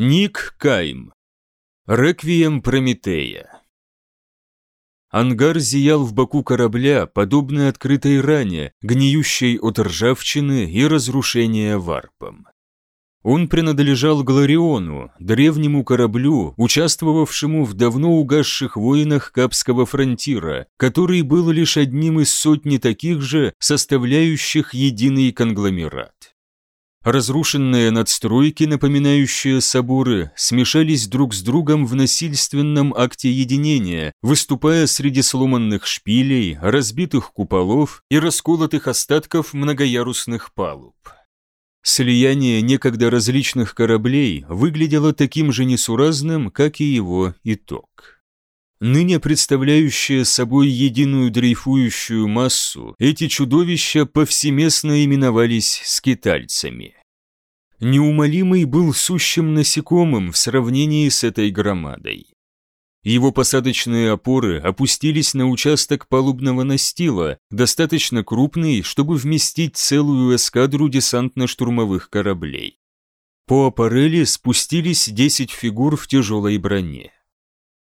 Ник Кайм. Реквием Прометея. Ангар зиял в боку корабля, подобно открытой ране, гниющей от ржавчины и разрушения варпом. Он принадлежал Глориону, древнему кораблю, участвовавшему в давно угасших войнах Капского фронтира, который был лишь одним из сотни таких же, составляющих единый конгломерат. Разрушенные надстройки, напоминающие соборы, смешались друг с другом в насильственном акте единения, выступая среди сломанных шпилей, разбитых куполов и расколотых остатков многоярусных палуб. Слияние некогда различных кораблей выглядело таким же несуразным, как и его итог. Ныне представляющие собой единую дрейфующую массу, эти чудовища повсеместно именовались скитальцами. Неумолимый был сущим насекомым в сравнении с этой громадой. Его посадочные опоры опустились на участок палубного настила, достаточно крупный, чтобы вместить целую эскадру десантно-штурмовых кораблей. По аппарели спустились 10 фигур в тяжелой броне.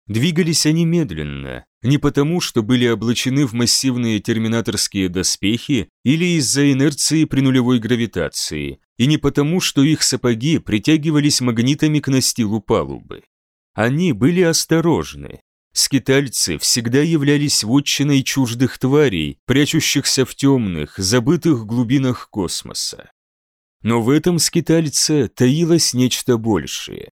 Двигались они медленно, не потому, что были облачены в массивные терминаторские доспехи или из-за инерции при нулевой гравитации, и не потому, что их сапоги притягивались магнитами к настилу палубы. Они были осторожны. Скитальцы всегда являлись вотчиной чуждых тварей, прячущихся в темных, забытых глубинах космоса. Но в этом скитальце таилось нечто большее.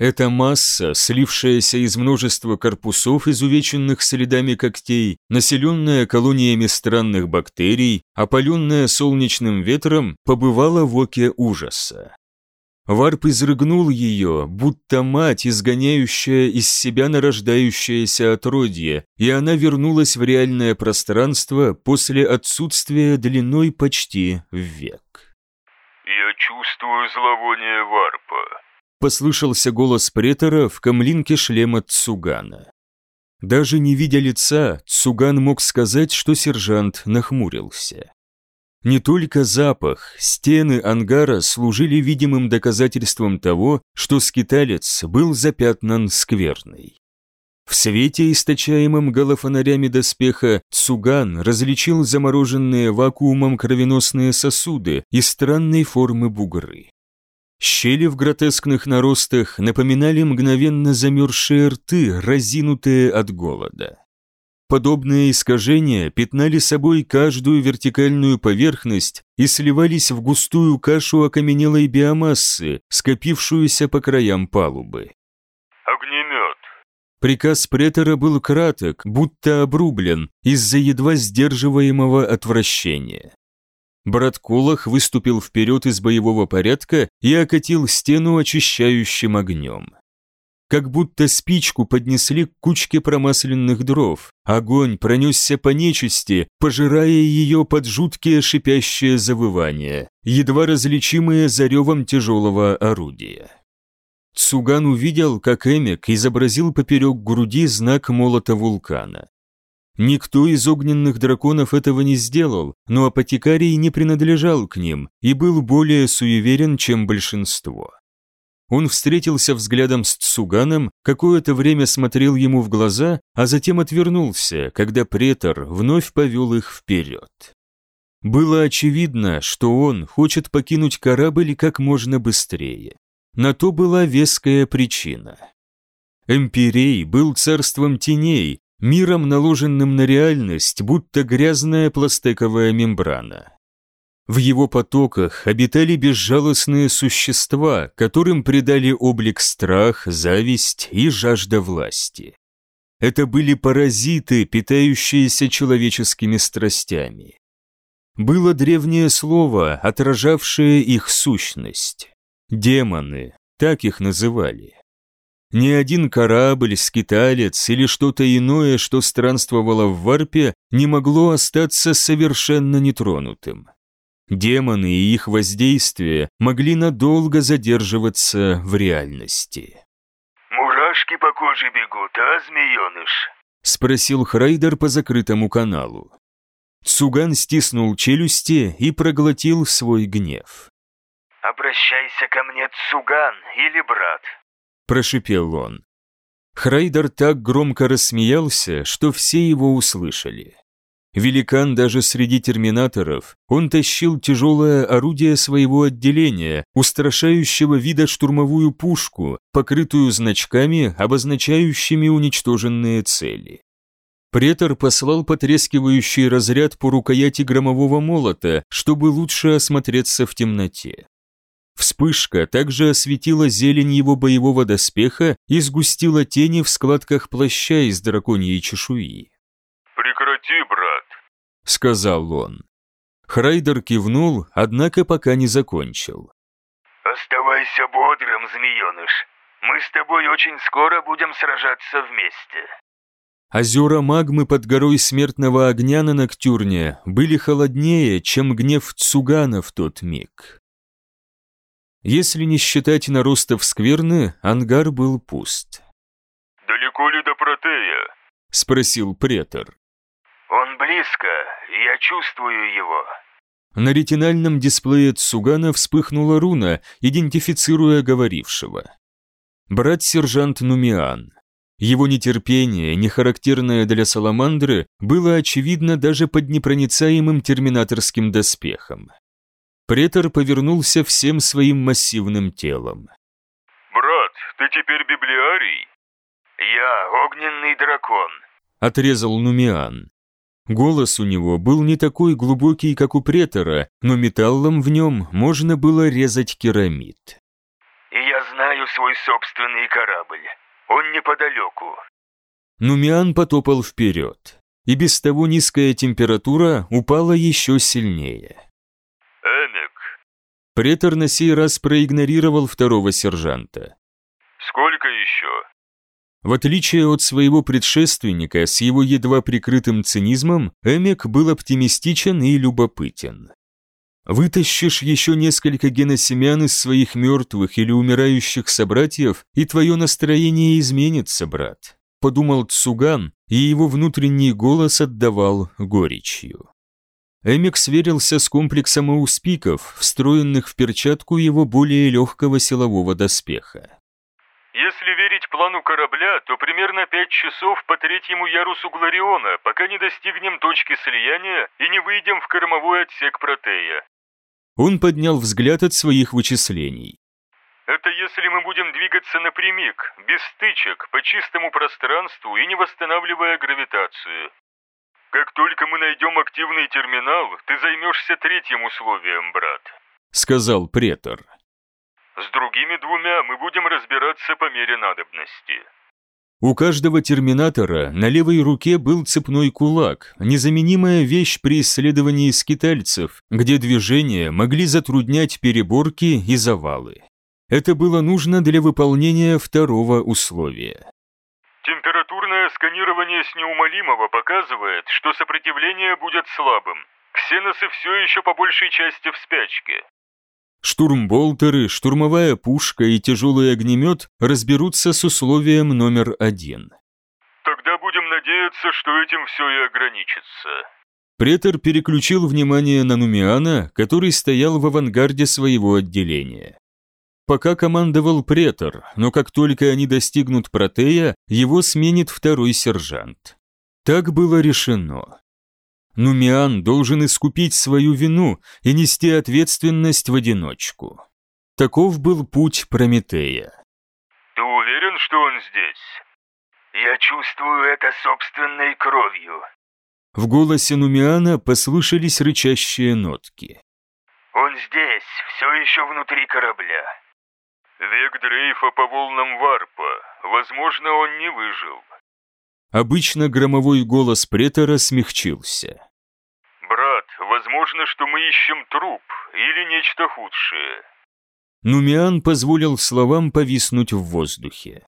Эта масса, слившаяся из множества корпусов, изувеченных следами когтей, населенная колониями странных бактерий, опаленная солнечным ветром, побывала в оке ужаса. Варп изрыгнул ее, будто мать, изгоняющая из себя нарождающееся отродье, и она вернулась в реальное пространство после отсутствия длиной почти в век. «Я чувствую зловоние варпа», послышался голос претора в камлинке шлема Цугана. Даже не видя лица, Цуган мог сказать, что сержант нахмурился. Не только запах, стены ангара служили видимым доказательством того, что скиталец был запятнан скверной. В свете, источаемом голофонарями доспеха, Цуган различил замороженные вакуумом кровеносные сосуды и странной формы бугры. Щели в гротескных наростах напоминали мгновенно замерзшие рты, разинутые от голода. Подобные искажения пятнали собой каждую вертикальную поверхность и сливались в густую кашу окаменелой биомассы, скопившуюся по краям палубы. «Огнемет!» Приказ претора был краток, будто обрублен, из-за едва сдерживаемого отвращения. Брат Колах выступил вперед из боевого порядка и окатил стену очищающим огнем. Как будто спичку поднесли к кучке промасленных дров. Огонь пронесся по нечисти, пожирая ее под жуткие шипящие завывания, едва различимые за ревом тяжелого орудия. Цуган увидел, как Эмик изобразил поперек груди знак молота вулкана. Никто из огненных драконов этого не сделал, но апотекарий не принадлежал к ним и был более суеверен, чем большинство. Он встретился взглядом с Цуганом, какое-то время смотрел ему в глаза, а затем отвернулся, когда претор вновь повел их вперед. Было очевидно, что он хочет покинуть корабль как можно быстрее. На то была веская причина. Эмпирей был царством теней, миром, наложенным на реальность, будто грязная пластиковая мембрана. В его потоках обитали безжалостные существа, которым придали облик страх, зависть и жажда власти. Это были паразиты, питающиеся человеческими страстями. Было древнее слово, отражавшее их сущность. Демоны, так их называли. Ни один корабль, скиталец или что-то иное, что странствовало в варпе, не могло остаться совершенно нетронутым. Демоны и их воздействие могли надолго задерживаться в реальности. «Мурашки по коже бегут, а, змееныш?» – спросил Храйдер по закрытому каналу. Цуган стиснул челюсти и проглотил свой гнев. Обращайся ко мне, Цуган или брат. Прошипел он. Храйдер так громко рассмеялся, что все его услышали. Великан даже среди терминаторов, он тащил тяжелое орудие своего отделения, устрашающего вида штурмовую пушку, покрытую значками, обозначающими уничтоженные цели. Претор послал потрескивающий разряд по рукояти громового молота, чтобы лучше осмотреться в темноте. Вспышка также осветила зелень его боевого доспеха и сгустила тени в складках плаща из драконьей чешуи. «Прекрати, брат», — сказал он. Храйдер кивнул, однако пока не закончил. «Оставайся бодрым, змееныш. Мы с тобой очень скоро будем сражаться вместе». Озера магмы под горой смертного огня на Ноктюрне были холоднее, чем гнев Цугана в тот миг. Если не считать наростов скверны, ангар был пуст. «Далеко ли до Протея?» — спросил претор. «Он близко, я чувствую его». На ретинальном дисплее Цугана вспыхнула руна, идентифицируя говорившего. Брат-сержант Нумиан. Его нетерпение, не характерное для Саламандры, было очевидно даже под непроницаемым терминаторским доспехом. Претор повернулся всем своим массивным телом. «Брат, ты теперь библиарий?» «Я огненный дракон», — отрезал Нумиан. Голос у него был не такой глубокий, как у претора, но металлом в нем можно было резать керамид. «И я знаю свой собственный корабль. Он неподалеку». Нумиан потопал вперед, и без того низкая температура упала еще сильнее. Претор на сей раз проигнорировал второго сержанта. «Сколько еще?» В отличие от своего предшественника с его едва прикрытым цинизмом, Эмик был оптимистичен и любопытен. Вытащишь еще несколько геносемян из своих мертвых или умирающих собратьев, и твое настроение изменится, брат», — подумал Цуган, и его внутренний голос отдавал горечью. Эмик сверился с комплексом ауспиков, встроенных в перчатку его более легкого силового доспеха. Если верить плану корабля, то примерно пять часов по третьему ярусу Глариона, пока не достигнем точки слияния и не выйдем в кормовой отсек Протея. Он поднял взгляд от своих вычислений. Это если мы будем двигаться напрямик, без стычек, по чистому пространству и не восстанавливая гравитацию. Как только мы найдем активный терминал, ты займешься третьим условием, брат», — сказал претор. «С другими двумя мы будем разбираться по мере надобности». У каждого терминатора на левой руке был цепной кулак, незаменимая вещь при исследовании скитальцев, где движения могли затруднять переборки и завалы. Это было нужно для выполнения второго условия. Сканирование с неумолимого показывает, что сопротивление будет слабым. Ксеносы все еще по большей части в спячке. Штурмболтеры, штурмовая пушка и тяжелый огнемет разберутся с условием номер один. Тогда будем надеяться, что этим все и ограничится. Претор переключил внимание на Нумиана, который стоял в авангарде своего отделения. Пока командовал претор, но как только они достигнут протея, его сменит второй сержант. Так было решено. Нумиан должен искупить свою вину и нести ответственность в одиночку. Таков был путь Прометея. «Ты уверен, что он здесь?» «Я чувствую это собственной кровью». В голосе Нумиана послышались рычащие нотки. «Он здесь, все еще внутри корабля». «Век дрейфа по волнам варпа. Возможно, он не выжил». Обычно громовой голос претора смягчился. «Брат, возможно, что мы ищем труп или нечто худшее». Нумиан позволил словам повиснуть в воздухе.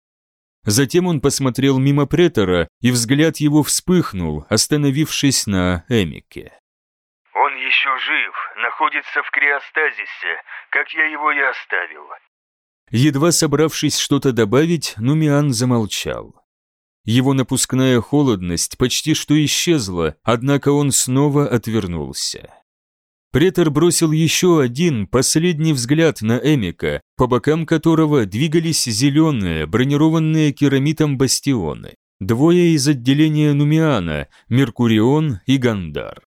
Затем он посмотрел мимо претора, и взгляд его вспыхнул, остановившись на Эмике. «Он еще жив, находится в криостазисе, как я его и оставил». Едва собравшись что-то добавить, Нумиан замолчал. Его напускная холодность почти что исчезла, однако он снова отвернулся. Претор бросил еще один, последний взгляд на Эмика, по бокам которого двигались зеленые, бронированные керамитом бастионы. Двое из отделения Нумиана, Меркурион и Гандар.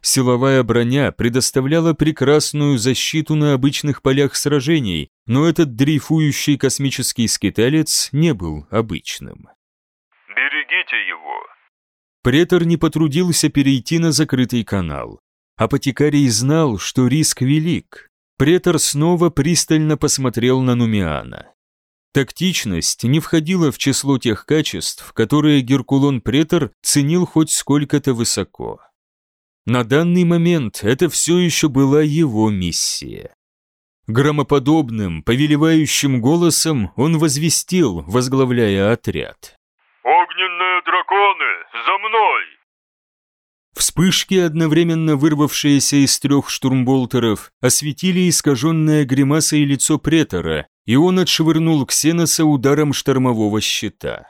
Силовая броня предоставляла прекрасную защиту на обычных полях сражений, но этот дрейфующий космический скиталец не был обычным. «Берегите его!» Претор не потрудился перейти на закрытый канал. Апотекарий знал, что риск велик. Претор снова пристально посмотрел на Нумиана. Тактичность не входила в число тех качеств, которые Геркулон Претор ценил хоть сколько-то высоко. На данный момент это все еще была его миссия. Громоподобным, повелевающим голосом он возвестил, возглавляя отряд. «Огненные драконы, за мной!» Вспышки, одновременно вырвавшиеся из трех штурмболтеров, осветили искаженное гримасой лицо претора, и он отшвырнул Ксеноса ударом штормового щита.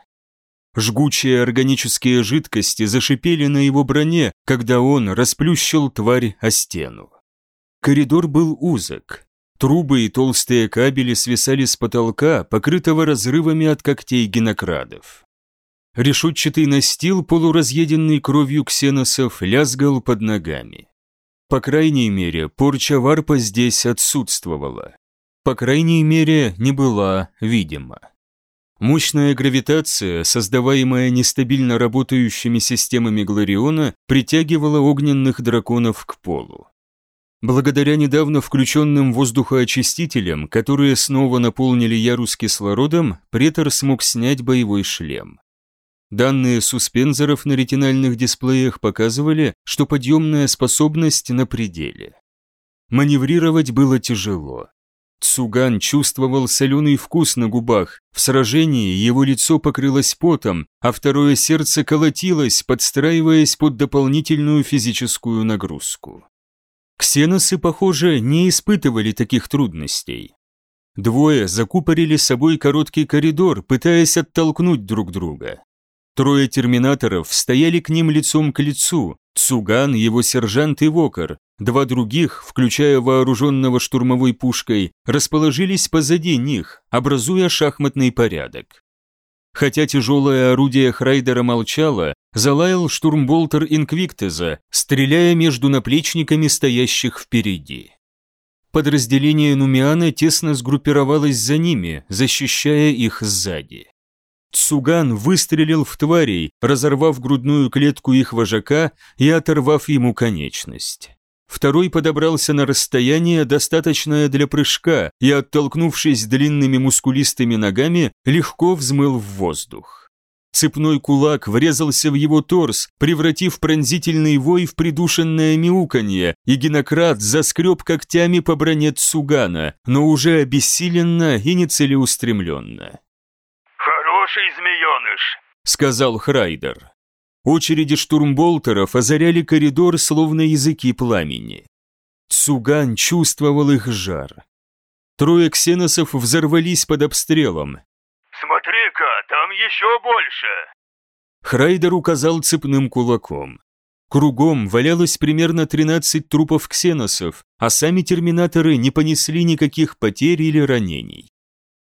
Жгучие органические жидкости зашипели на его броне, когда он расплющил тварь о стену. Коридор был узок. Трубы и толстые кабели свисали с потолка, покрытого разрывами от когтей генокрадов. Решетчатый настил, полуразъеденный кровью ксеносов, лязгал под ногами. По крайней мере, порча варпа здесь отсутствовала. По крайней мере, не была видима. Мощная гравитация, создаваемая нестабильно работающими системами Глариона, притягивала огненных драконов к полу. Благодаря недавно включенным воздухоочистителям, которые снова наполнили ярус кислородом, претор смог снять боевой шлем. Данные суспензоров на ретинальных дисплеях показывали, что подъемная способность на пределе. Маневрировать было тяжело. Цуган чувствовал соленый вкус на губах, в сражении его лицо покрылось потом, а второе сердце колотилось, подстраиваясь под дополнительную физическую нагрузку. Ксеносы, похоже, не испытывали таких трудностей. Двое закупорили собой короткий коридор, пытаясь оттолкнуть друг друга. Трое терминаторов стояли к ним лицом к лицу, Цуган, его сержант и Вокер. Два других, включая вооруженного штурмовой пушкой, расположились позади них, образуя шахматный порядок. Хотя тяжелое орудие Храйдера молчало, залаял штурмболтер Инквиктеза, стреляя между наплечниками стоящих впереди. Подразделение Нумиана тесно сгруппировалось за ними, защищая их сзади. Цуган выстрелил в тварей, разорвав грудную клетку их вожака и оторвав ему конечность. Второй подобрался на расстояние, достаточное для прыжка, и, оттолкнувшись длинными мускулистыми ногами, легко взмыл в воздух. Цепной кулак врезался в его торс, превратив пронзительный вой в придушенное мяуканье, и генократ заскреб когтями по броне Цугана, но уже обессиленно и нецелеустремленно. Сказал Храйдер. Очереди штурмболтеров озаряли коридор, словно языки пламени. Цуган чувствовал их жар. Трое ксеносов взорвались под обстрелом. «Смотри-ка, там еще больше!» Храйдер указал цепным кулаком. Кругом валялось примерно 13 трупов ксеносов, а сами терминаторы не понесли никаких потерь или ранений.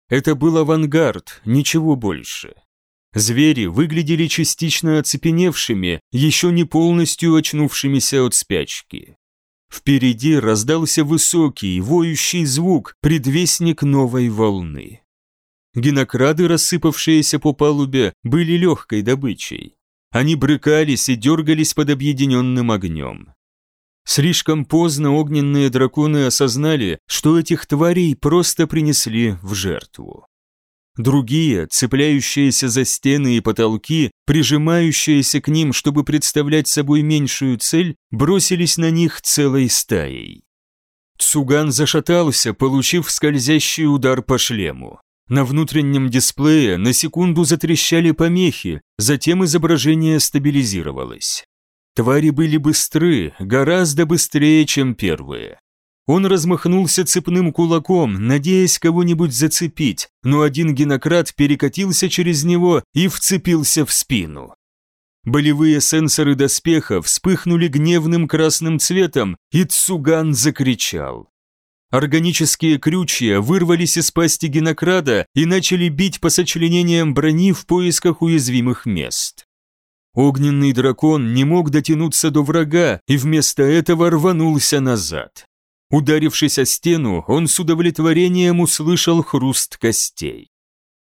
Это был авангард, ничего больше. Звери выглядели частично оцепеневшими, еще не полностью очнувшимися от спячки. Впереди раздался высокий, воющий звук, предвестник новой волны. Генокрады, рассыпавшиеся по палубе, были легкой добычей. Они брыкались и дергались под объединенным огнем. Слишком поздно огненные драконы осознали, что этих тварей просто принесли в жертву. Другие, цепляющиеся за стены и потолки, прижимающиеся к ним, чтобы представлять собой меньшую цель, бросились на них целой стаей. Цуган зашатался, получив скользящий удар по шлему. На внутреннем дисплее на секунду затрещали помехи, затем изображение стабилизировалось. Твари были быстры, гораздо быстрее, чем первые. Он размахнулся цепным кулаком, надеясь кого-нибудь зацепить, но один генократ перекатился через него и вцепился в спину. Болевые сенсоры доспеха вспыхнули гневным красным цветом, и Цуган закричал. Органические крючья вырвались из пасти генокрада и начали бить по сочленениям брони в поисках уязвимых мест. Огненный дракон не мог дотянуться до врага и вместо этого рванулся назад. Ударившись о стену, он с удовлетворением услышал хруст костей.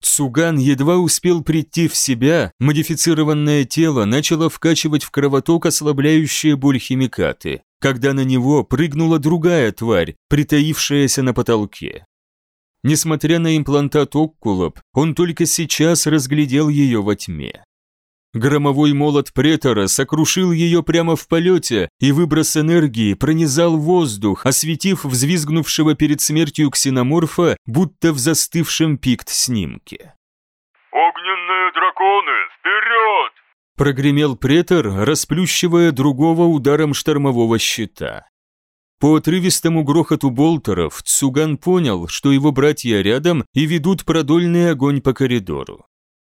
Цуган едва успел прийти в себя, модифицированное тело начало вкачивать в кровоток ослабляющие боль химикаты, когда на него прыгнула другая тварь, притаившаяся на потолке. Несмотря на имплантат Оккулоп, он только сейчас разглядел ее во тьме. Громовой молот претора сокрушил ее прямо в полете, и выброс энергии пронизал воздух, осветив взвизгнувшего перед смертью ксеноморфа, будто в застывшем пикт-снимке. «Огненные драконы, вперед!» Прогремел претор, расплющивая другого ударом штормового щита. По отрывистому грохоту болтеров Цуган понял, что его братья рядом и ведут продольный огонь по коридору.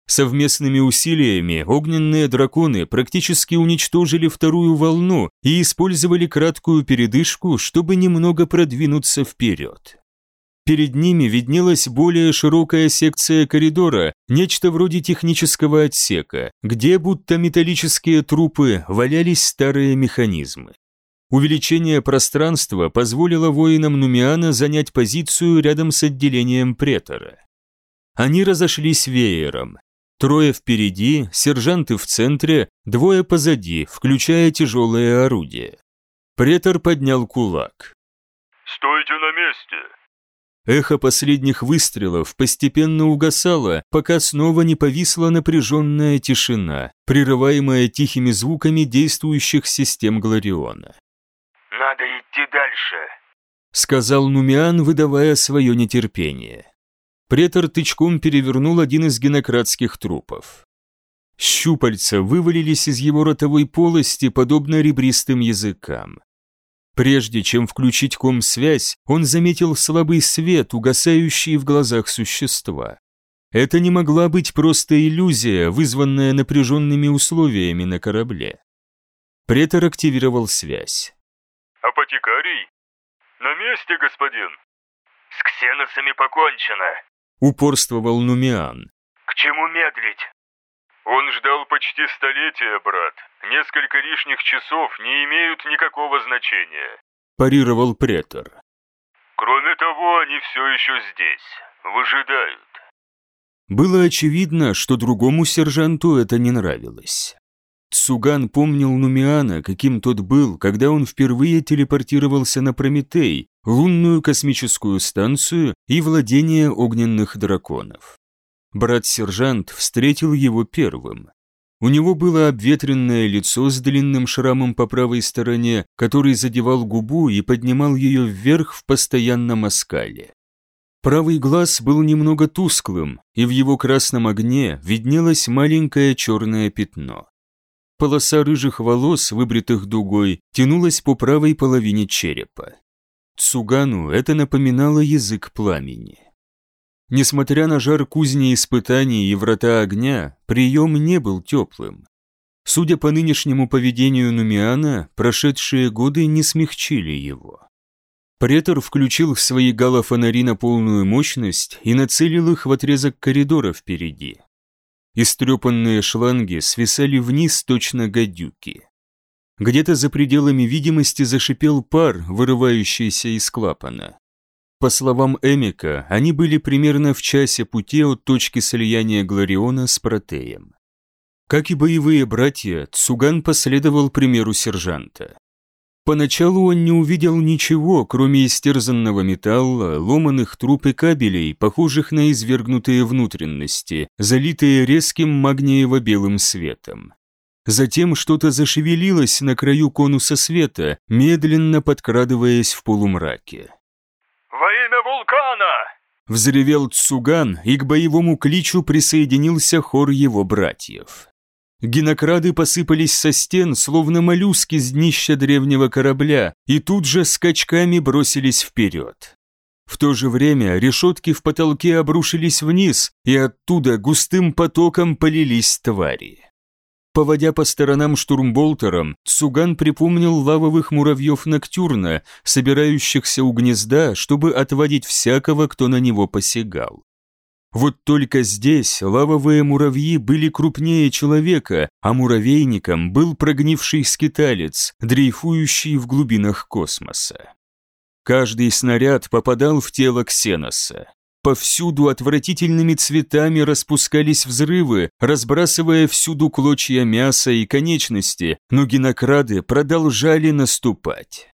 Совместными усилиями огненные драконы практически уничтожили вторую волну и использовали краткую передышку, чтобы немного продвинуться вперед. Перед ними виднелась более широкая секция коридора, нечто вроде технического отсека, где будто металлические трупы валялись старые механизмы. Увеличение пространства позволило воинам Нумиана занять позицию рядом с отделением претора. Они разошлись веером, Трое впереди, сержанты в центре, двое позади, включая тяжелое орудие. Претор поднял кулак. «Стойте на месте!» Эхо последних выстрелов постепенно угасало, пока снова не повисла напряженная тишина, прерываемая тихими звуками действующих систем Глариона. «Надо идти дальше», — сказал Нумиан, выдавая свое нетерпение. Претор тычком перевернул один из генократских трупов. Щупальца вывалились из его ротовой полости, подобно ребристым языкам. Прежде чем включить ком-связь, он заметил слабый свет, угасающий в глазах существа. Это не могла быть просто иллюзия, вызванная напряженными условиями на корабле. Претор активировал связь. «Апотекарий? На месте, господин?» «С ксеносами покончено», упорствовал Нумиан. «К чему медлить?» «Он ждал почти столетия, брат. Несколько лишних часов не имеют никакого значения», парировал претор. «Кроме того, они все еще здесь, выжидают». Было очевидно, что другому сержанту это не нравилось. Цуган помнил Нумиана, каким тот был, когда он впервые телепортировался на Прометей, лунную космическую станцию и владение огненных драконов. Брат-сержант встретил его первым. У него было обветренное лицо с длинным шрамом по правой стороне, который задевал губу и поднимал ее вверх в постоянном оскале. Правый глаз был немного тусклым, и в его красном огне виднелось маленькое черное пятно. Полоса рыжих волос, выбритых дугой, тянулась по правой половине черепа. Цугану это напоминало язык пламени. Несмотря на жар кузни испытаний и врата огня, прием не был теплым. Судя по нынешнему поведению Нумиана, прошедшие годы не смягчили его. Претор включил в свои галофонари на полную мощность и нацелил их в отрезок коридора впереди. Истрепанные шланги свисали вниз точно гадюки. Где-то за пределами видимости зашипел пар, вырывающийся из клапана. По словам Эмика, они были примерно в часе пути от точки слияния Глариона с Протеем. Как и боевые братья, Цуган последовал примеру сержанта. Поначалу он не увидел ничего, кроме истерзанного металла, ломаных труб и кабелей, похожих на извергнутые внутренности, залитые резким магниево-белым светом. Затем что-то зашевелилось на краю конуса света, медленно подкрадываясь в полумраке. «Во имя вулкана!» Взревел Цуган, и к боевому кличу присоединился хор его братьев. Генокрады посыпались со стен, словно моллюски с днища древнего корабля, и тут же скачками бросились вперед. В то же время решетки в потолке обрушились вниз, и оттуда густым потоком полились твари. Поводя по сторонам штурмболтером, Цуган припомнил лавовых муравьев Ноктюрна, собирающихся у гнезда, чтобы отводить всякого, кто на него посягал. Вот только здесь лавовые муравьи были крупнее человека, а муравейником был прогнивший скиталец, дрейфующий в глубинах космоса. Каждый снаряд попадал в тело Ксеноса. Повсюду отвратительными цветами распускались взрывы, разбрасывая всюду клочья мяса и конечности, но генокрады продолжали наступать.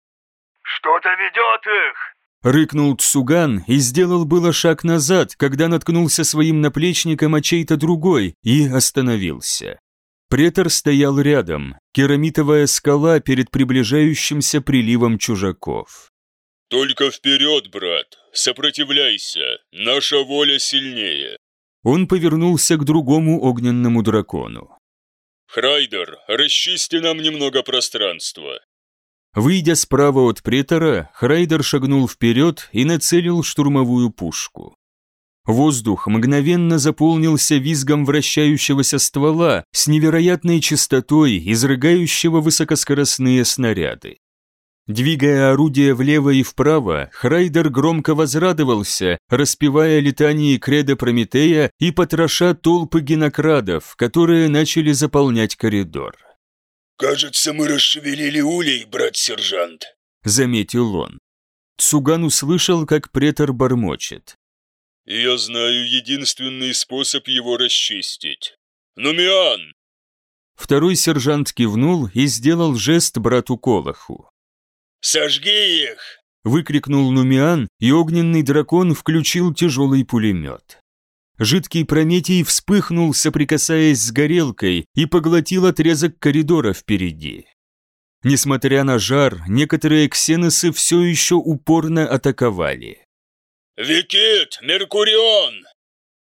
«Что-то ведет их!» Рыкнул Цуган и сделал было шаг назад, когда наткнулся своим наплечником о чей-то другой и остановился. Претор стоял рядом, керамитовая скала перед приближающимся приливом чужаков. «Только вперед, брат! Сопротивляйся! Наша воля сильнее!» Он повернулся к другому огненному дракону. «Храйдер, расчисти нам немного пространства!» Выйдя справа от претора, Храйдер шагнул вперед и нацелил штурмовую пушку. Воздух мгновенно заполнился визгом вращающегося ствола с невероятной частотой, изрыгающего высокоскоростные снаряды. Двигая орудие влево и вправо, Храйдер громко возрадовался, распевая летание кредо Прометея и потроша толпы генокрадов, которые начали заполнять коридор. «Кажется, мы расшевелили улей, брат-сержант», — заметил он. Цуган услышал, как претор бормочет. «Я знаю единственный способ его расчистить. Нумиан!» Второй сержант кивнул и сделал жест брату Колоху. «Сожги их!» – выкрикнул Нумиан, и огненный дракон включил тяжелый пулемет. Жидкий Прометий вспыхнул, соприкасаясь с горелкой, и поглотил отрезок коридора впереди. Несмотря на жар, некоторые ксеносы все еще упорно атаковали. «Викит! Меркурион!»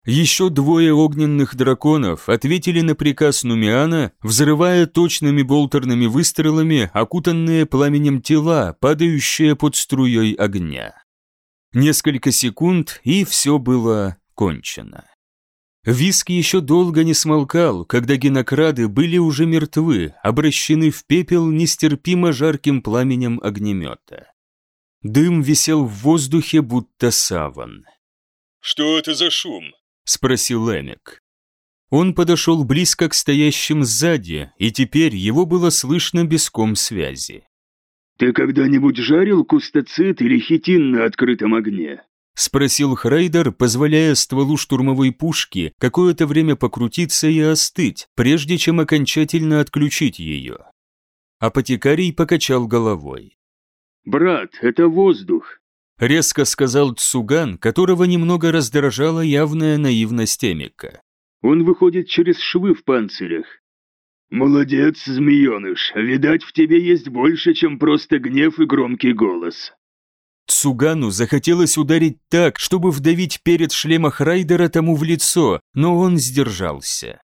Еще двое огненных драконов ответили на приказ Нумиана, взрывая точными болтерными выстрелами окутанные пламенем тела, падающие под струей огня. Несколько секунд, и все было кончено. Виск еще долго не смолкал, когда генокрады были уже мертвы, обращены в пепел нестерпимо жарким пламенем огнемета. Дым висел в воздухе, будто саван. «Что это за шум?» – спросил Эмик. Он подошел близко к стоящим сзади, и теперь его было слышно без ком связи. «Ты когда-нибудь жарил кустоцит или хитин на открытом огне?» – спросил Храйдер, позволяя стволу штурмовой пушки какое-то время покрутиться и остыть, прежде чем окончательно отключить ее. Апотекарий покачал головой. «Брат, это воздух резко сказал Цуган, которого немного раздражала явная наивность Эмика. «Он выходит через швы в панцирях». «Молодец, змееныш, видать, в тебе есть больше, чем просто гнев и громкий голос». Цугану захотелось ударить так, чтобы вдавить перед шлема Райдера тому в лицо, но он сдержался.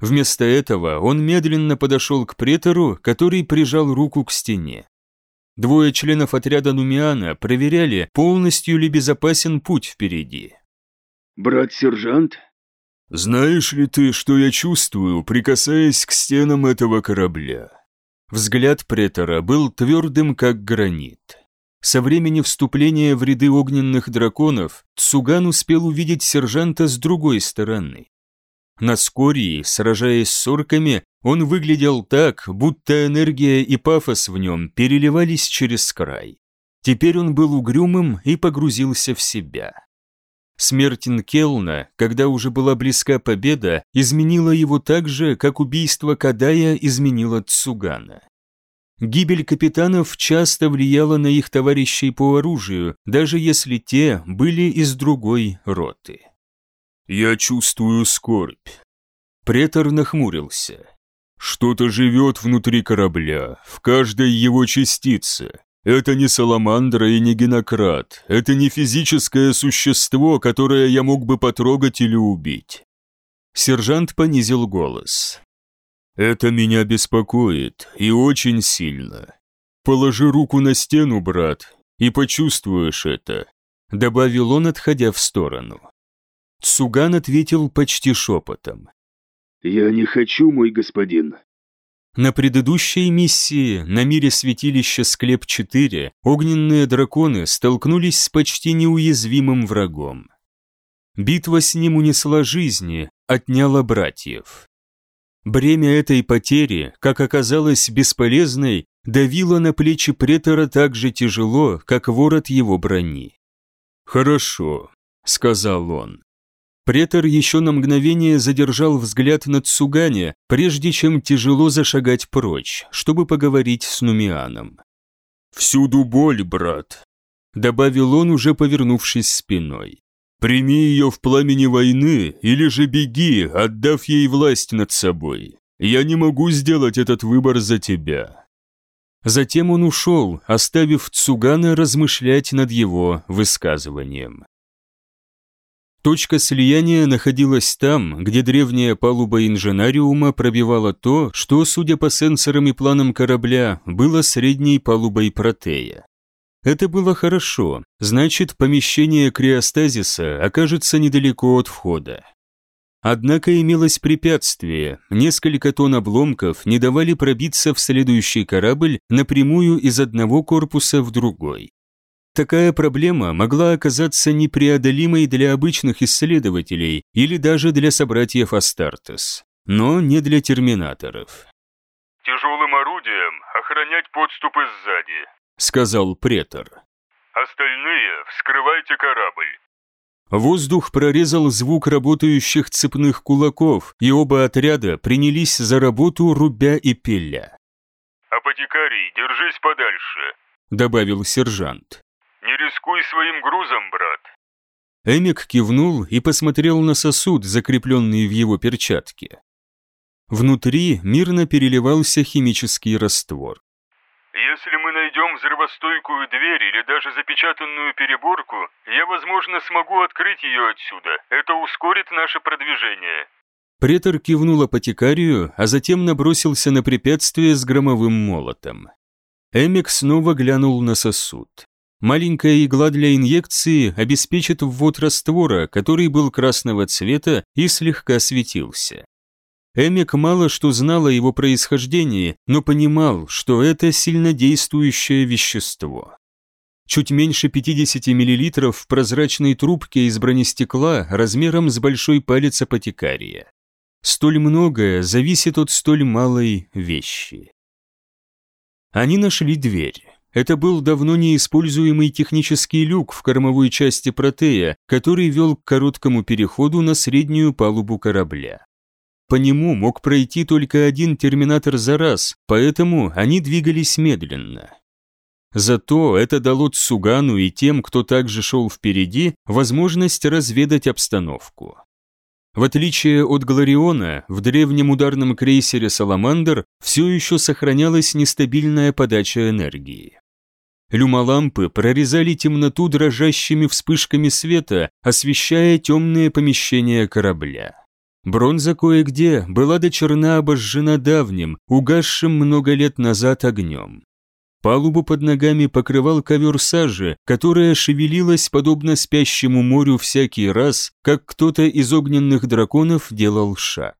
Вместо этого он медленно подошел к претору, который прижал руку к стене. Двое членов отряда Нумиана проверяли, полностью ли безопасен путь впереди. «Брат-сержант?» «Знаешь ли ты, что я чувствую, прикасаясь к стенам этого корабля?» Взгляд претора был твердым, как гранит. Со времени вступления в ряды огненных драконов Цуган успел увидеть сержанта с другой стороны. На Скории, сражаясь с орками, он выглядел так, будто энергия и пафос в нем переливались через край. Теперь он был угрюмым и погрузился в себя. Смерть Нкелна, когда уже была близка победа, изменила его так же, как убийство Кадая изменило Цугана. Гибель капитанов часто влияла на их товарищей по оружию, даже если те были из другой роты. «Я чувствую скорбь». Претор нахмурился. «Что-то живет внутри корабля, в каждой его частице. Это не саламандра и не генократ, это не физическое существо, которое я мог бы потрогать или убить». Сержант понизил голос. «Это меня беспокоит, и очень сильно. Положи руку на стену, брат, и почувствуешь это», добавил он, отходя в сторону. Цуган ответил почти шепотом. «Я не хочу, мой господин. На предыдущей миссии на мире святилища Склеп-4 огненные драконы столкнулись с почти неуязвимым врагом. Битва с ним унесла жизни, отняла братьев. Бремя этой потери, как оказалось бесполезной, давило на плечи претора так же тяжело, как ворот его брони. «Хорошо», — сказал он. Претор еще на мгновение задержал взгляд над Цугане, прежде чем тяжело зашагать прочь, чтобы поговорить с Нумианом. «Всюду боль, брат», — добавил он, уже повернувшись спиной. Прими ее в пламени войны или же беги, отдав ей власть над собой. Я не могу сделать этот выбор за тебя». Затем он ушел, оставив Цугана размышлять над его высказыванием. Точка слияния находилась там, где древняя палуба инженариума пробивала то, что, судя по сенсорам и планам корабля, было средней палубой протея. Это было хорошо, значит, помещение криостазиса окажется недалеко от входа. Однако имелось препятствие, несколько тонн обломков не давали пробиться в следующий корабль напрямую из одного корпуса в другой. Такая проблема могла оказаться непреодолимой для обычных исследователей или даже для собратьев Астартес, но не для терминаторов. «Тяжелым орудием охранять подступы сзади», сказал претор. «Остальные вскрывайте корабль». Воздух прорезал звук работающих цепных кулаков, и оба отряда принялись за работу рубя и пиля. «Апотекарий, держись подальше», — добавил сержант. «Не рискуй своим грузом, брат». Эмик кивнул и посмотрел на сосуд, закрепленный в его перчатке. Внутри мирно переливался химический раствор. Если взрывостойкую дверь или даже запечатанную переборку, я, возможно, смогу открыть ее отсюда. Это ускорит наше продвижение». Претор кивнул апотекарию, а затем набросился на препятствие с громовым молотом. Эмик снова глянул на сосуд. Маленькая игла для инъекции обеспечит ввод раствора, который был красного цвета и слегка светился. Эмик мало что знал о его происхождении, но понимал, что это сильнодействующее вещество. Чуть меньше 50 мл в прозрачной трубке из бронестекла размером с большой палец апотекария. Столь многое зависит от столь малой вещи. Они нашли дверь. Это был давно неиспользуемый технический люк в кормовой части протея, который вел к короткому переходу на среднюю палубу корабля. По нему мог пройти только один терминатор за раз, поэтому они двигались медленно. Зато это дало Цугану и тем, кто также шел впереди, возможность разведать обстановку. В отличие от Глариона, в древнем ударном крейсере «Саламандр» все еще сохранялась нестабильная подача энергии. Люмолампы прорезали темноту дрожащими вспышками света, освещая темные помещения корабля. Бронза кое-где была до черна обожжена давним, угасшим много лет назад огнем. Палубу под ногами покрывал ковер сажи, которая шевелилась подобно спящему морю всякий раз, как кто-то из огненных драконов делал шаг.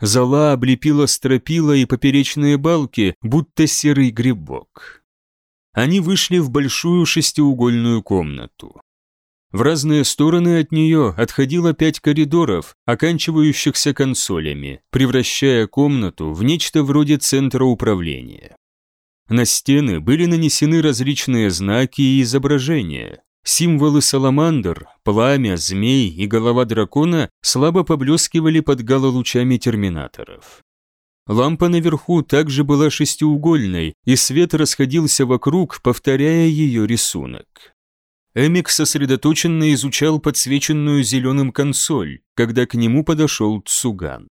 Зола облепила стропила и поперечные балки, будто серый грибок. Они вышли в большую шестиугольную комнату. В разные стороны от нее отходило пять коридоров, оканчивающихся консолями, превращая комнату в нечто вроде центра управления. На стены были нанесены различные знаки и изображения. Символы саламандр, пламя, змей и голова дракона слабо поблескивали под галолучами терминаторов. Лампа наверху также была шестиугольной, и свет расходился вокруг, повторяя ее рисунок. Эмик сосредоточенно изучал подсвеченную зеленым консоль, когда к нему подошел Цуган.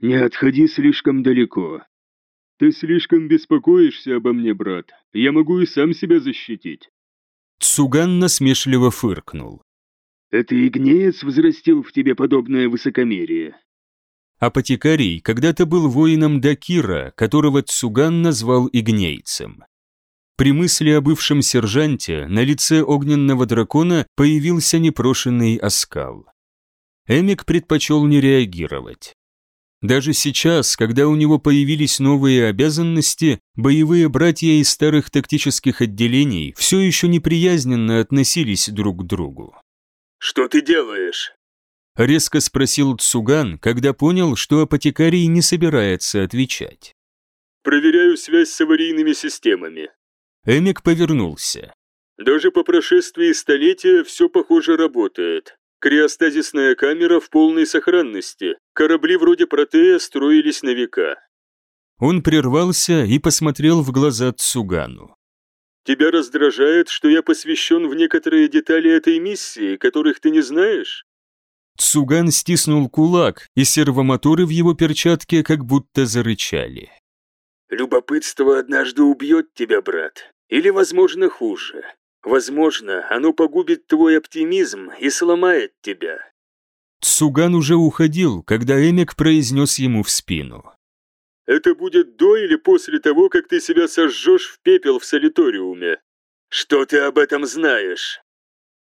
«Не отходи слишком далеко. Ты слишком беспокоишься обо мне, брат. Я могу и сам себя защитить». Цуган насмешливо фыркнул. «Это Игнеец взрастил в тебе подобное высокомерие?» Апотекарий когда-то был воином Дакира, которого Цуган назвал Игнейцем. При мысли о бывшем сержанте на лице огненного дракона появился непрошенный оскал. Эмик предпочел не реагировать. Даже сейчас, когда у него появились новые обязанности, боевые братья из старых тактических отделений все еще неприязненно относились друг к другу. «Что ты делаешь?» Резко спросил Цуган, когда понял, что апотекарий не собирается отвечать. «Проверяю связь с аварийными системами». Эмик повернулся. «Даже по прошествии столетия все, похоже, работает. Криостазисная камера в полной сохранности. Корабли вроде Протея строились на века». Он прервался и посмотрел в глаза Цугану. «Тебя раздражает, что я посвящен в некоторые детали этой миссии, которых ты не знаешь?» Цуган стиснул кулак, и сервомоторы в его перчатке как будто зарычали. «Любопытство однажды убьет тебя, брат. Или, возможно, хуже. Возможно, оно погубит твой оптимизм и сломает тебя». Цуган уже уходил, когда Эмик произнес ему в спину. «Это будет до или после того, как ты себя сожжешь в пепел в солиториуме? Что ты об этом знаешь?»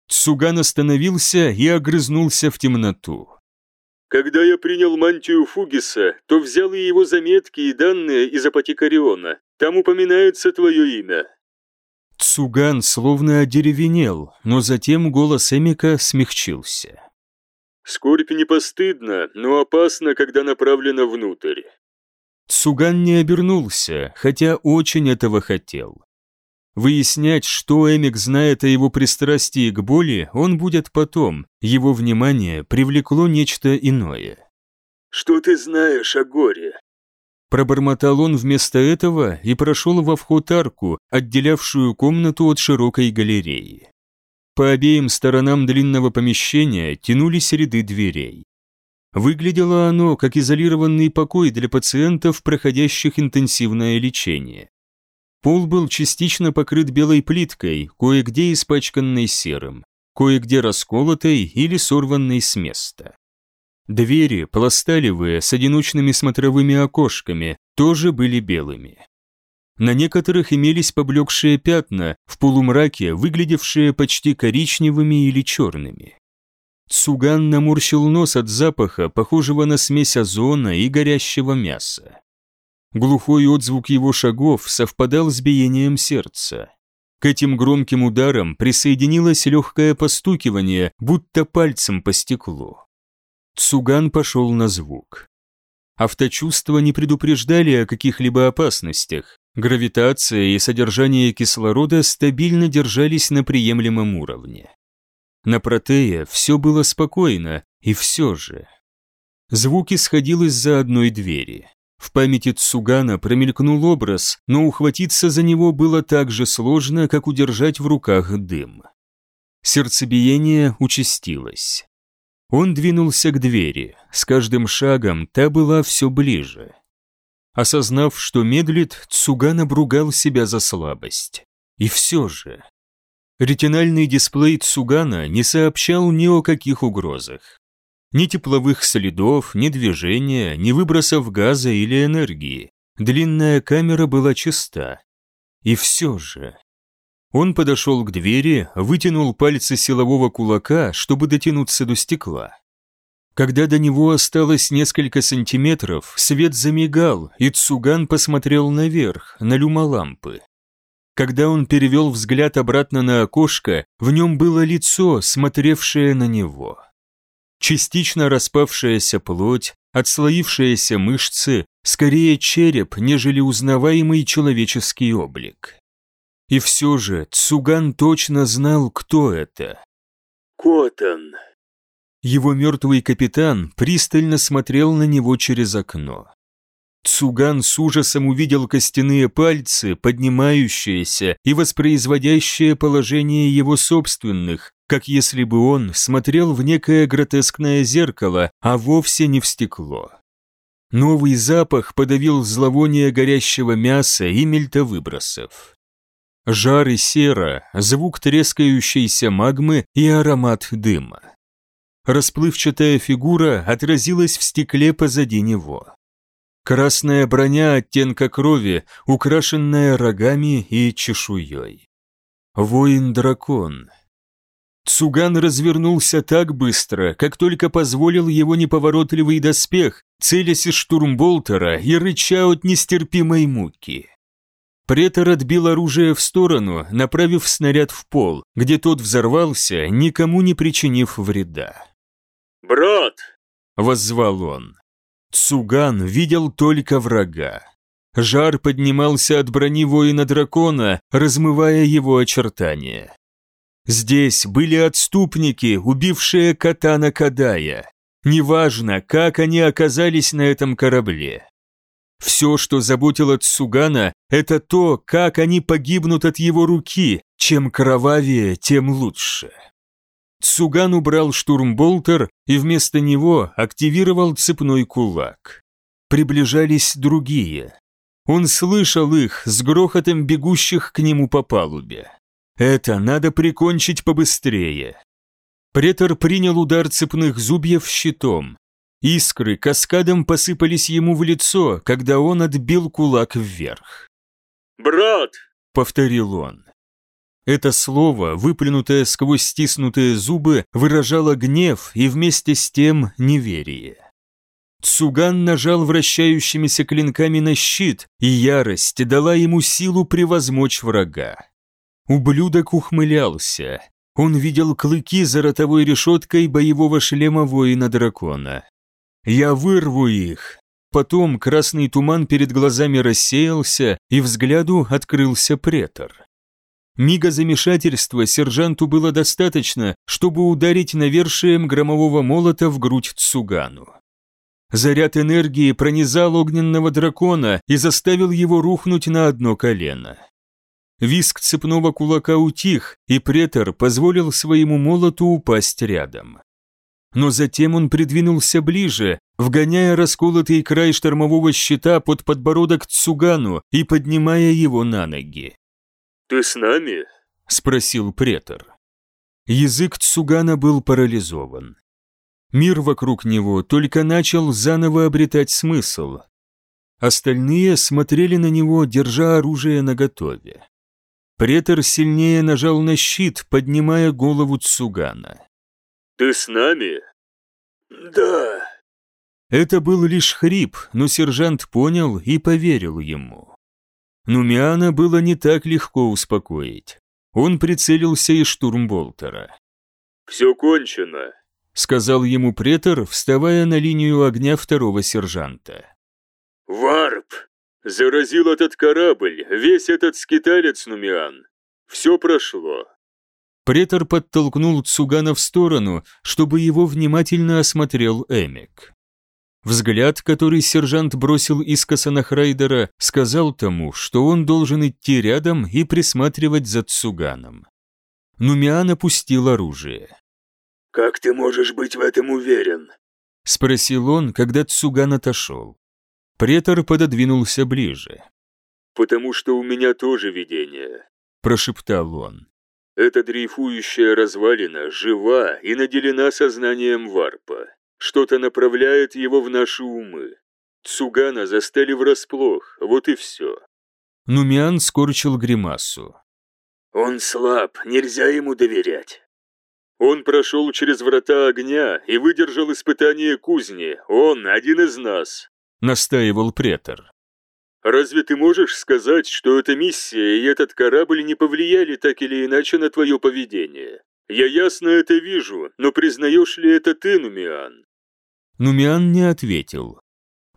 Цуган остановился и огрызнулся в темноту. «Когда я принял мантию Фугиса, то взял и его заметки и данные из Апотекариона. Там упоминается твое имя». Цуган словно одеревенел, но затем голос Эмика смягчился. «Скорбь не постыдна, но опасна, когда направлена внутрь». Цуган не обернулся, хотя очень этого хотел. Выяснять, что Эмик знает о его пристрастии к боли, он будет потом. Его внимание привлекло нечто иное. «Что ты знаешь о горе?» Пробормотал он вместо этого и прошел во вход арку, отделявшую комнату от широкой галереи. По обеим сторонам длинного помещения тянулись ряды дверей. Выглядело оно как изолированный покой для пациентов, проходящих интенсивное лечение. Пол был частично покрыт белой плиткой, кое-где испачканной серым, кое-где расколотой или сорванной с места. Двери, пласталевые, с одиночными смотровыми окошками, тоже были белыми. На некоторых имелись поблекшие пятна, в полумраке выглядевшие почти коричневыми или черными. Цуган наморщил нос от запаха, похожего на смесь озона и горящего мяса. Глухой отзвук его шагов совпадал с биением сердца. К этим громким ударам присоединилось легкое постукивание, будто пальцем по стеклу. Цуган пошел на звук. Авточувства не предупреждали о каких-либо опасностях. Гравитация и содержание кислорода стабильно держались на приемлемом уровне. На протее все было спокойно, и все же. Звук исходил из-за одной двери. В памяти Цугана промелькнул образ, но ухватиться за него было так же сложно, как удержать в руках дым. Сердцебиение участилось. Он двинулся к двери, с каждым шагом та была все ближе. Осознав, что медлит, Цуган обругал себя за слабость. И все же... Ретинальный дисплей Цугана не сообщал ни о каких угрозах. Ни тепловых следов, ни движения, ни выбросов газа или энергии. Длинная камера была чиста. И все же... Он подошел к двери, вытянул пальцы силового кулака, чтобы дотянуться до стекла. Когда до него осталось несколько сантиметров, свет замигал, и Цуган посмотрел наверх, на люмолампы. Когда он перевел взгляд обратно на окошко, в нем было лицо, смотревшее на него частично распавшаяся плоть, отслоившиеся мышцы, скорее череп, нежели узнаваемый человеческий облик. И все же Цуган точно знал, кто это. «Котан». Его мертвый капитан пристально смотрел на него через окно. Цуган с ужасом увидел костяные пальцы, поднимающиеся и воспроизводящие положение его собственных, как если бы он смотрел в некое гротескное зеркало, а вовсе не в стекло. Новый запах подавил зловоние горящего мяса и мельтовыбросов. Жар и сера, звук трескающейся магмы и аромат дыма. Расплывчатая фигура отразилась в стекле позади него. Красная броня оттенка крови, украшенная рогами и чешуей. Воин-дракон. Цуган развернулся так быстро, как только позволил его неповоротливый доспех, целясь из штурмболтера и рыча от нестерпимой муки. Претор отбил оружие в сторону, направив снаряд в пол, где тот взорвался, никому не причинив вреда. «Брат!» – воззвал он. Цуган видел только врага. Жар поднимался от брони воина-дракона, размывая его очертания. Здесь были отступники, убившие Катана Кадая. Неважно, как они оказались на этом корабле. Все, что заботило Цугана, это то, как они погибнут от его руки. Чем кровавее, тем лучше. Цуган убрал штурмболтер и вместо него активировал цепной кулак. Приближались другие. Он слышал их с грохотом бегущих к нему по палубе. Это надо прикончить побыстрее. Претор принял удар цепных зубьев щитом. Искры каскадом посыпались ему в лицо, когда он отбил кулак вверх. «Брат!» — повторил он. Это слово, выплюнутое сквозь стиснутые зубы, выражало гнев и вместе с тем неверие. Цуган нажал вращающимися клинками на щит, и ярость дала ему силу превозмочь врага. Ублюдок ухмылялся. Он видел клыки за ротовой решеткой боевого шлема воина-дракона. «Я вырву их!» Потом красный туман перед глазами рассеялся, и взгляду открылся претор. Мига замешательства сержанту было достаточно, чтобы ударить навершием громового молота в грудь Цугану. Заряд энергии пронизал огненного дракона и заставил его рухнуть на одно колено. Виск цепного кулака утих, и претор позволил своему молоту упасть рядом. Но затем он придвинулся ближе, вгоняя расколотый край штормового щита под подбородок Цугану и поднимая его на ноги. «Ты с нами?» – спросил претор. Язык Цугана был парализован. Мир вокруг него только начал заново обретать смысл. Остальные смотрели на него, держа оружие наготове. Претор сильнее нажал на щит, поднимая голову Цугана. «Ты с нами?» «Да». Это был лишь хрип, но сержант понял и поверил ему. Нумиана было не так легко успокоить. Он прицелился из штурмболтера. «Все кончено», — сказал ему претор, вставая на линию огня второго сержанта. «Варп! Заразил этот корабль, весь этот скиталец Нумиан. Все прошло». Претор подтолкнул Цугана в сторону, чтобы его внимательно осмотрел Эмик. Взгляд, который сержант бросил искоса на Храйдера, сказал тому, что он должен идти рядом и присматривать за Цуганом. Нумиан опустил оружие. «Как ты можешь быть в этом уверен?» – спросил он, когда Цуган отошел. Претор пододвинулся ближе. «Потому что у меня тоже видение», – прошептал он. «Эта дрейфующая развалина жива и наделена сознанием варпа. Что-то направляет его в наши умы. Цугана застали врасплох, вот и все. Нумиан скорчил гримасу. Он слаб, нельзя ему доверять. Он прошел через врата огня и выдержал испытание кузни. Он один из нас, настаивал претор. Разве ты можешь сказать, что эта миссия и этот корабль не повлияли так или иначе на твое поведение? Я ясно это вижу, но признаешь ли это ты, Нумиан?» Нумиан не ответил.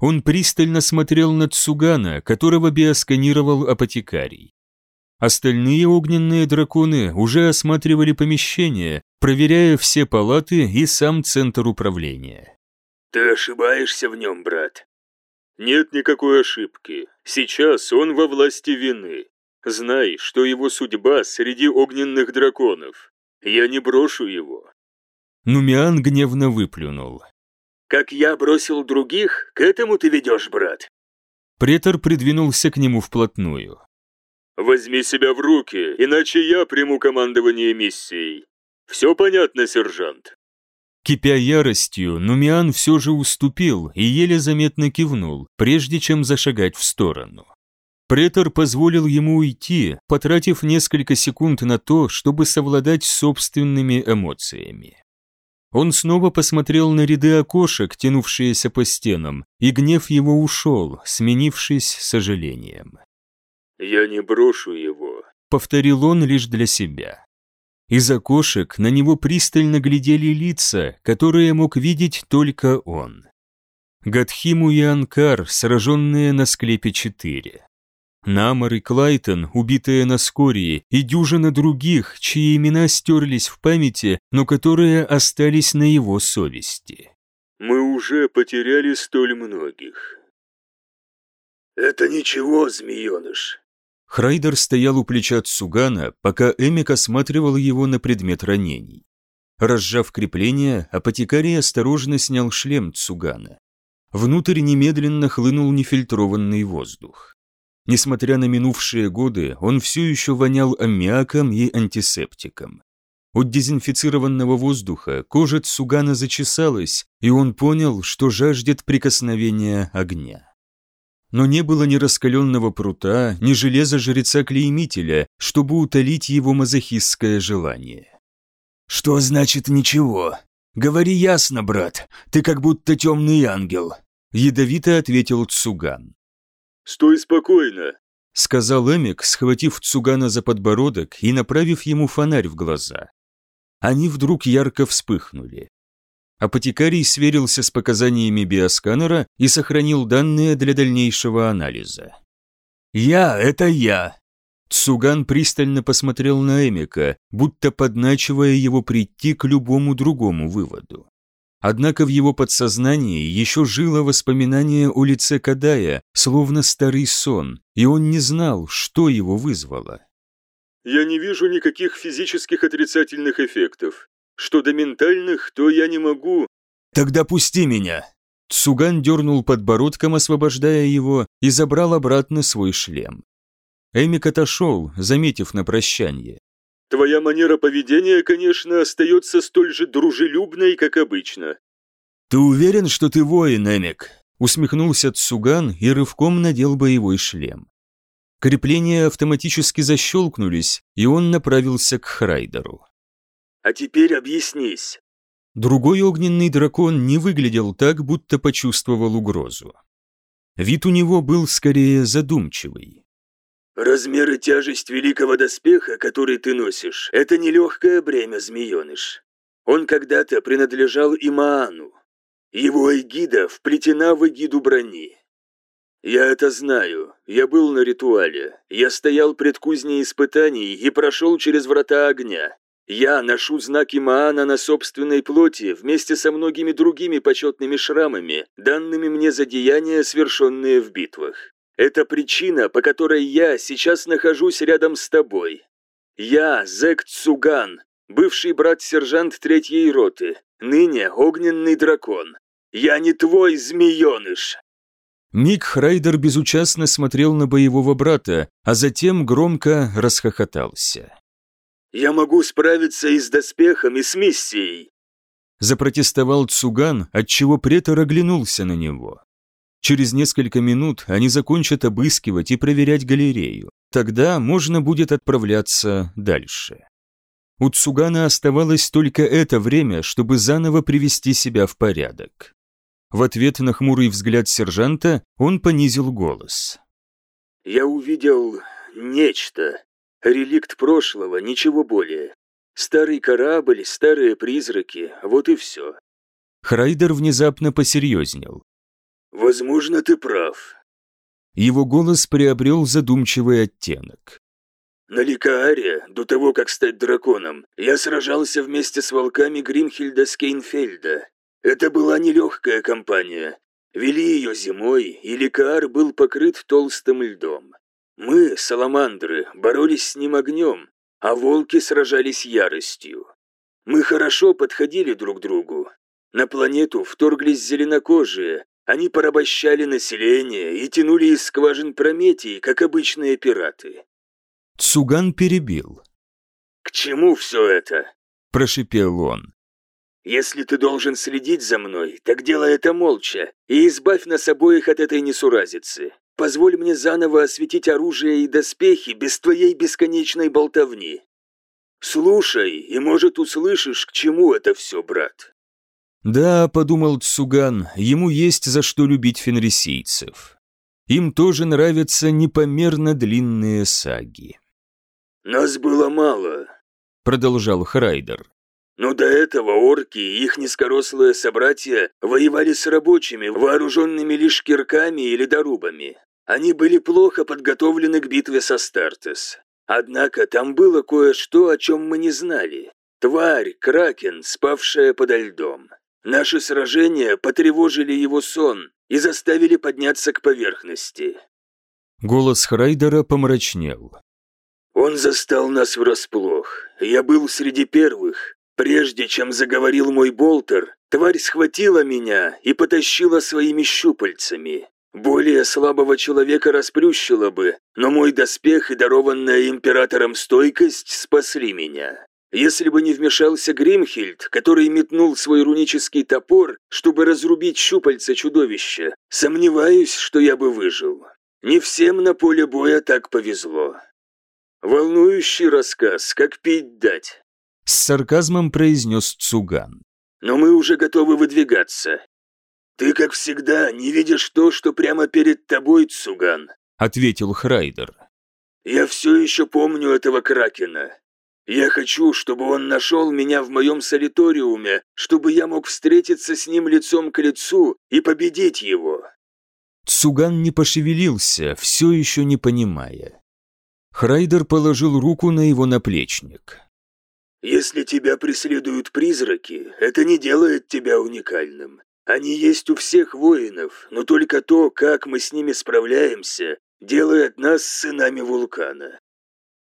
Он пристально смотрел на Цугана, которого биосканировал апотекарий. Остальные огненные драконы уже осматривали помещение, проверяя все палаты и сам центр управления. «Ты ошибаешься в нем, брат?» «Нет никакой ошибки. Сейчас он во власти вины. Знай, что его судьба среди огненных драконов. Я не брошу его». Нумиан гневно выплюнул. «Как я бросил других, к этому ты ведешь, брат?» Претор придвинулся к нему вплотную. «Возьми себя в руки, иначе я приму командование миссией. Все понятно, сержант?» Кипя яростью, Нумиан все же уступил и еле заметно кивнул, прежде чем зашагать в сторону. Претор позволил ему уйти, потратив несколько секунд на то, чтобы совладать с собственными эмоциями. Он снова посмотрел на ряды окошек, тянувшиеся по стенам, и гнев его ушел, сменившись сожалением. «Я не брошу его», — повторил он лишь для себя. Из окошек на него пристально глядели лица, которые мог видеть только он. Гадхиму и Анкар, сраженные на склепе 4. Намар и Клайтон, убитые на Скории, и дюжина других, чьи имена стерлись в памяти, но которые остались на его совести. «Мы уже потеряли столь многих». «Это ничего, змееныш». Храйдер стоял у плеча Цугана, пока Эмик осматривал его на предмет ранений. Разжав крепление, апотекарий осторожно снял шлем Цугана. Внутрь немедленно хлынул нефильтрованный воздух. Несмотря на минувшие годы, он все еще вонял аммиаком и антисептиком. От дезинфицированного воздуха кожа Цугана зачесалась, и он понял, что жаждет прикосновения огня. Но не было ни раскаленного прута, ни железа жреца-клеймителя, чтобы утолить его мазохистское желание. «Что значит ничего? Говори ясно, брат, ты как будто темный ангел», — ядовито ответил Цуган. «Стой спокойно», — сказал Эмик, схватив Цугана за подбородок и направив ему фонарь в глаза. Они вдруг ярко вспыхнули. Апотекарий сверился с показаниями биосканера и сохранил данные для дальнейшего анализа. «Я — это я!» Цуган пристально посмотрел на Эмика, будто подначивая его прийти к любому другому выводу. Однако в его подсознании еще жило воспоминание о лице Кадая, словно старый сон, и он не знал, что его вызвало. «Я не вижу никаких физических отрицательных эффектов. Что до ментальных, то я не могу...» «Тогда пусти меня!» Цуган дернул подбородком, освобождая его, и забрал обратно свой шлем. Эмик отошел, заметив на прощание. Твоя манера поведения, конечно, остается столь же дружелюбной, как обычно». «Ты уверен, что ты воин, Эмик?» Усмехнулся Цуган и рывком надел боевой шлем. Крепления автоматически защелкнулись, и он направился к Храйдеру. «А теперь объяснись». Другой огненный дракон не выглядел так, будто почувствовал угрозу. Вид у него был скорее задумчивый. «Размер и тяжесть великого доспеха, который ты носишь, это нелегкое бремя, змееныш. Он когда-то принадлежал Имаану. Его эгида вплетена в эгиду брони. Я это знаю. Я был на ритуале. Я стоял пред кузней испытаний и прошел через врата огня. Я ношу знаки Маана на собственной плоти вместе со многими другими почетными шрамами, данными мне за деяния, совершенные в битвах. Это причина, по которой я сейчас нахожусь рядом с тобой. Я Зек Цуган, бывший брат-сержант третьей роты, ныне огненный дракон. Я не твой змееныш!» Мик Храйдер безучастно смотрел на боевого брата, а затем громко расхохотался. «Я могу справиться и с доспехом, и с миссией!» Запротестовал Цуган, отчего претор оглянулся на него. Через несколько минут они закончат обыскивать и проверять галерею. Тогда можно будет отправляться дальше. У Цугана оставалось только это время, чтобы заново привести себя в порядок. В ответ на хмурый взгляд сержанта он понизил голос. «Я увидел нечто. Реликт прошлого, ничего более. Старый корабль, старые призраки, вот и все». Храйдер внезапно посерьезнел. «Возможно, ты прав». Его голос приобрел задумчивый оттенок. «На Ликааре, до того, как стать драконом, я сражался вместе с волками Гримхильда Скейнфельда. Это была нелегкая кампания. Вели ее зимой, и Ликаар был покрыт толстым льдом. Мы, саламандры, боролись с ним огнем, а волки сражались яростью. Мы хорошо подходили друг другу. На планету вторглись зеленокожие, они порабощали население и тянули из скважин Прометий, как обычные пираты. Цуган перебил. «К чему все это?» – прошипел он. «Если ты должен следить за мной, так делай это молча и избавь нас обоих от этой несуразицы. Позволь мне заново осветить оружие и доспехи без твоей бесконечной болтовни. Слушай, и, может, услышишь, к чему это все, брат». «Да», — подумал Цуган, — «ему есть за что любить фенрисийцев. Им тоже нравятся непомерно длинные саги». «Нас было мало», — продолжал Храйдер. «Но до этого орки и их низкорослые собратья воевали с рабочими, вооруженными лишь кирками или дорубами. Они были плохо подготовлены к битве со Стартес. Однако там было кое-что, о чем мы не знали. Тварь, кракен, спавшая подо льдом. Наши сражения потревожили его сон и заставили подняться к поверхности. Голос Храйдера помрачнел. Он застал нас врасплох. Я был среди первых. Прежде чем заговорил мой болтер, тварь схватила меня и потащила своими щупальцами. Более слабого человека расплющило бы, но мой доспех и дарованная императором стойкость спасли меня. Если бы не вмешался Гримхильд, который метнул свой рунический топор, чтобы разрубить щупальца чудовища, сомневаюсь, что я бы выжил. Не всем на поле боя так повезло. Волнующий рассказ, как пить дать. С сарказмом произнес Цуган. Но мы уже готовы выдвигаться. Ты, как всегда, не видишь то, что прямо перед тобой, Цуган, ответил Храйдер. Я все еще помню этого Кракена. Я хочу, чтобы он нашел меня в моем солиториуме, чтобы я мог встретиться с ним лицом к лицу и победить его». Цуган не пошевелился, все еще не понимая. Храйдер положил руку на его наплечник. «Если тебя преследуют призраки, это не делает тебя уникальным. Они есть у всех воинов, но только то, как мы с ними справляемся, делает нас сынами вулкана.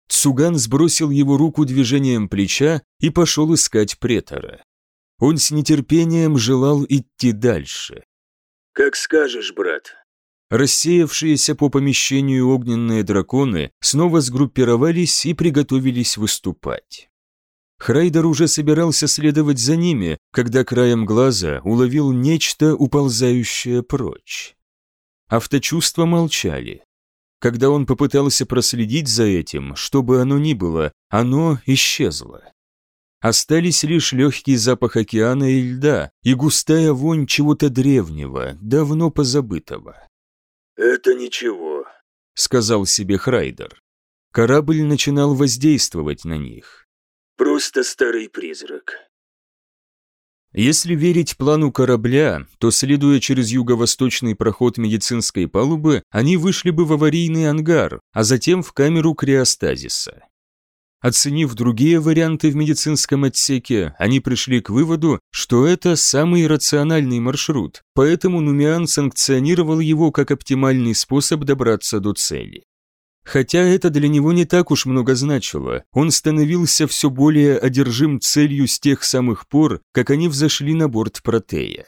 Цуган сбросил его руку движением плеча и пошел искать претора. Он с нетерпением желал идти дальше. «Как скажешь, брат». Рассеявшиеся по помещению огненные драконы снова сгруппировались и приготовились выступать. Храйдер уже собирался следовать за ними, когда краем глаза уловил нечто, уползающее прочь. Авточувства молчали. Когда он попытался проследить за этим, что бы оно ни было, оно исчезло. Остались лишь легкий запах океана и льда и густая вонь чего-то древнего, давно позабытого. «Это ничего», — сказал себе Храйдер. Корабль начинал воздействовать на них. «Просто старый призрак. Если верить плану корабля, то, следуя через юго-восточный проход медицинской палубы, они вышли бы в аварийный ангар, а затем в камеру криостазиса. Оценив другие варианты в медицинском отсеке, они пришли к выводу, что это самый рациональный маршрут, поэтому Нумиан санкционировал его как оптимальный способ добраться до цели. Хотя это для него не так уж много значило, он становился все более одержим целью с тех самых пор, как они взошли на борт Протея.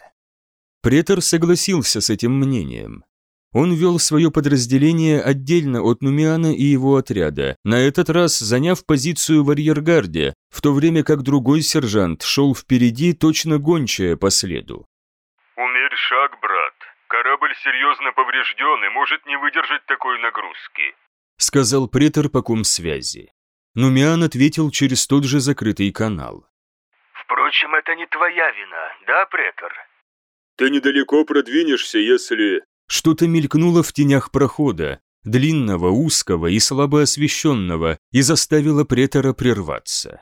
Претор согласился с этим мнением. Он вел свое подразделение отдельно от Нумиана и его отряда, на этот раз заняв позицию в арьергарде, в то время как другой сержант шел впереди, точно гончая по следу. «Умерь шаг, брат. Корабль серьезно поврежден и может не выдержать такой нагрузки сказал претор по комсвязи. Нумиан ответил через тот же закрытый канал. «Впрочем, это не твоя вина, да, претор?» «Ты недалеко продвинешься, если...» Что-то мелькнуло в тенях прохода, длинного, узкого и слабо освещенного, и заставило претора прерваться.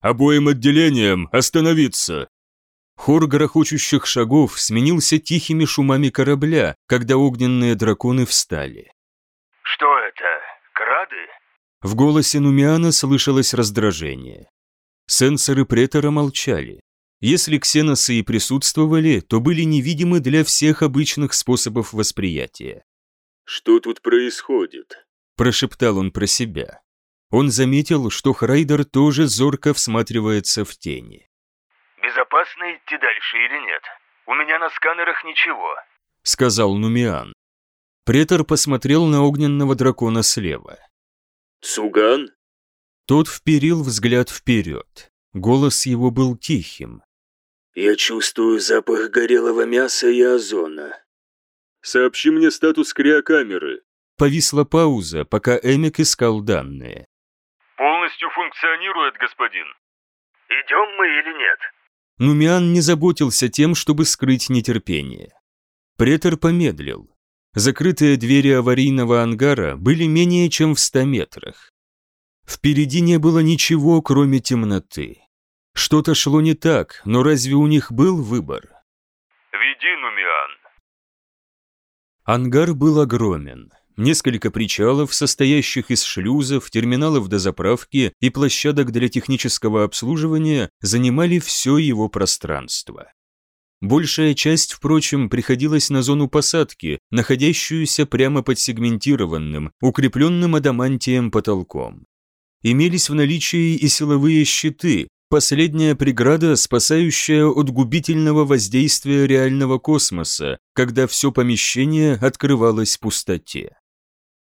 «Обоим отделениям остановиться!» Хор грохочущих шагов сменился тихими шумами корабля, когда огненные драконы встали. «Что это? Крады?» В голосе Нумиана слышалось раздражение. Сенсоры претора молчали. Если ксеносы и присутствовали, то были невидимы для всех обычных способов восприятия. «Что тут происходит?» – прошептал он про себя. Он заметил, что Храйдер тоже зорко всматривается в тени. «Безопасно идти дальше или нет? У меня на сканерах ничего», – сказал Нумиан. Претор посмотрел на огненного дракона слева. «Цуган?» Тот вперил взгляд вперед. Голос его был тихим. «Я чувствую запах горелого мяса и озона. Сообщи мне статус криокамеры». Повисла пауза, пока Эмик искал данные. «Полностью функционирует, господин». «Идем мы или нет?» Нумиан не заботился тем, чтобы скрыть нетерпение. Претор помедлил. Закрытые двери аварийного ангара были менее чем в ста метрах. Впереди не было ничего, кроме темноты. Что-то шло не так, но разве у них был выбор? «Веди, Нумиан». Ангар был огромен. Несколько причалов, состоящих из шлюзов, терминалов дозаправки и площадок для технического обслуживания, занимали все его пространство. Большая часть, впрочем, приходилась на зону посадки, находящуюся прямо под сегментированным, укрепленным адамантием потолком имелись в наличии и силовые щиты, последняя преграда, спасающая от губительного воздействия реального космоса, когда все помещение открывалось пустоте.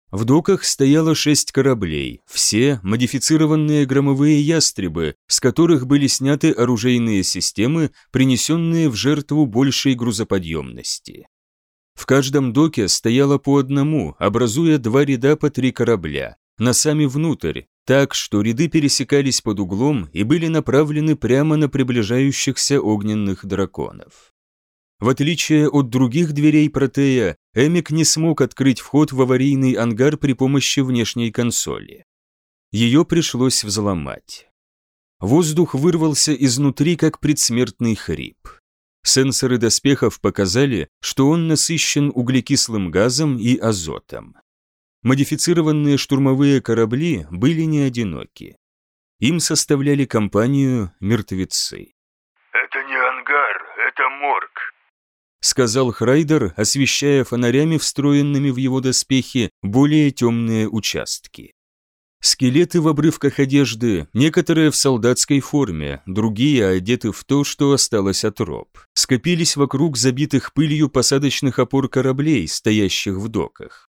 В доках стояло шесть кораблей, все модифицированные громовые ястребы, с которых были сняты оружейные системы, принесенные в жертву большей грузоподъемности. В каждом доке стояло по одному, образуя два ряда по три корабля, носами внутрь, так, что ряды пересекались под углом и были направлены прямо на приближающихся огненных драконов. В отличие от других дверей протея, Эмик не смог открыть вход в аварийный ангар при помощи внешней консоли. Ее пришлось взломать. Воздух вырвался изнутри, как предсмертный хрип. Сенсоры доспехов показали, что он насыщен углекислым газом и азотом. Модифицированные штурмовые корабли были не одиноки. Им составляли компанию мертвецы. «Это не ангар, это морг», — сказал Храйдер, освещая фонарями, встроенными в его доспехи, более темные участки. Скелеты в обрывках одежды, некоторые в солдатской форме, другие одеты в то, что осталось от роб, скопились вокруг забитых пылью посадочных опор кораблей, стоящих в доках.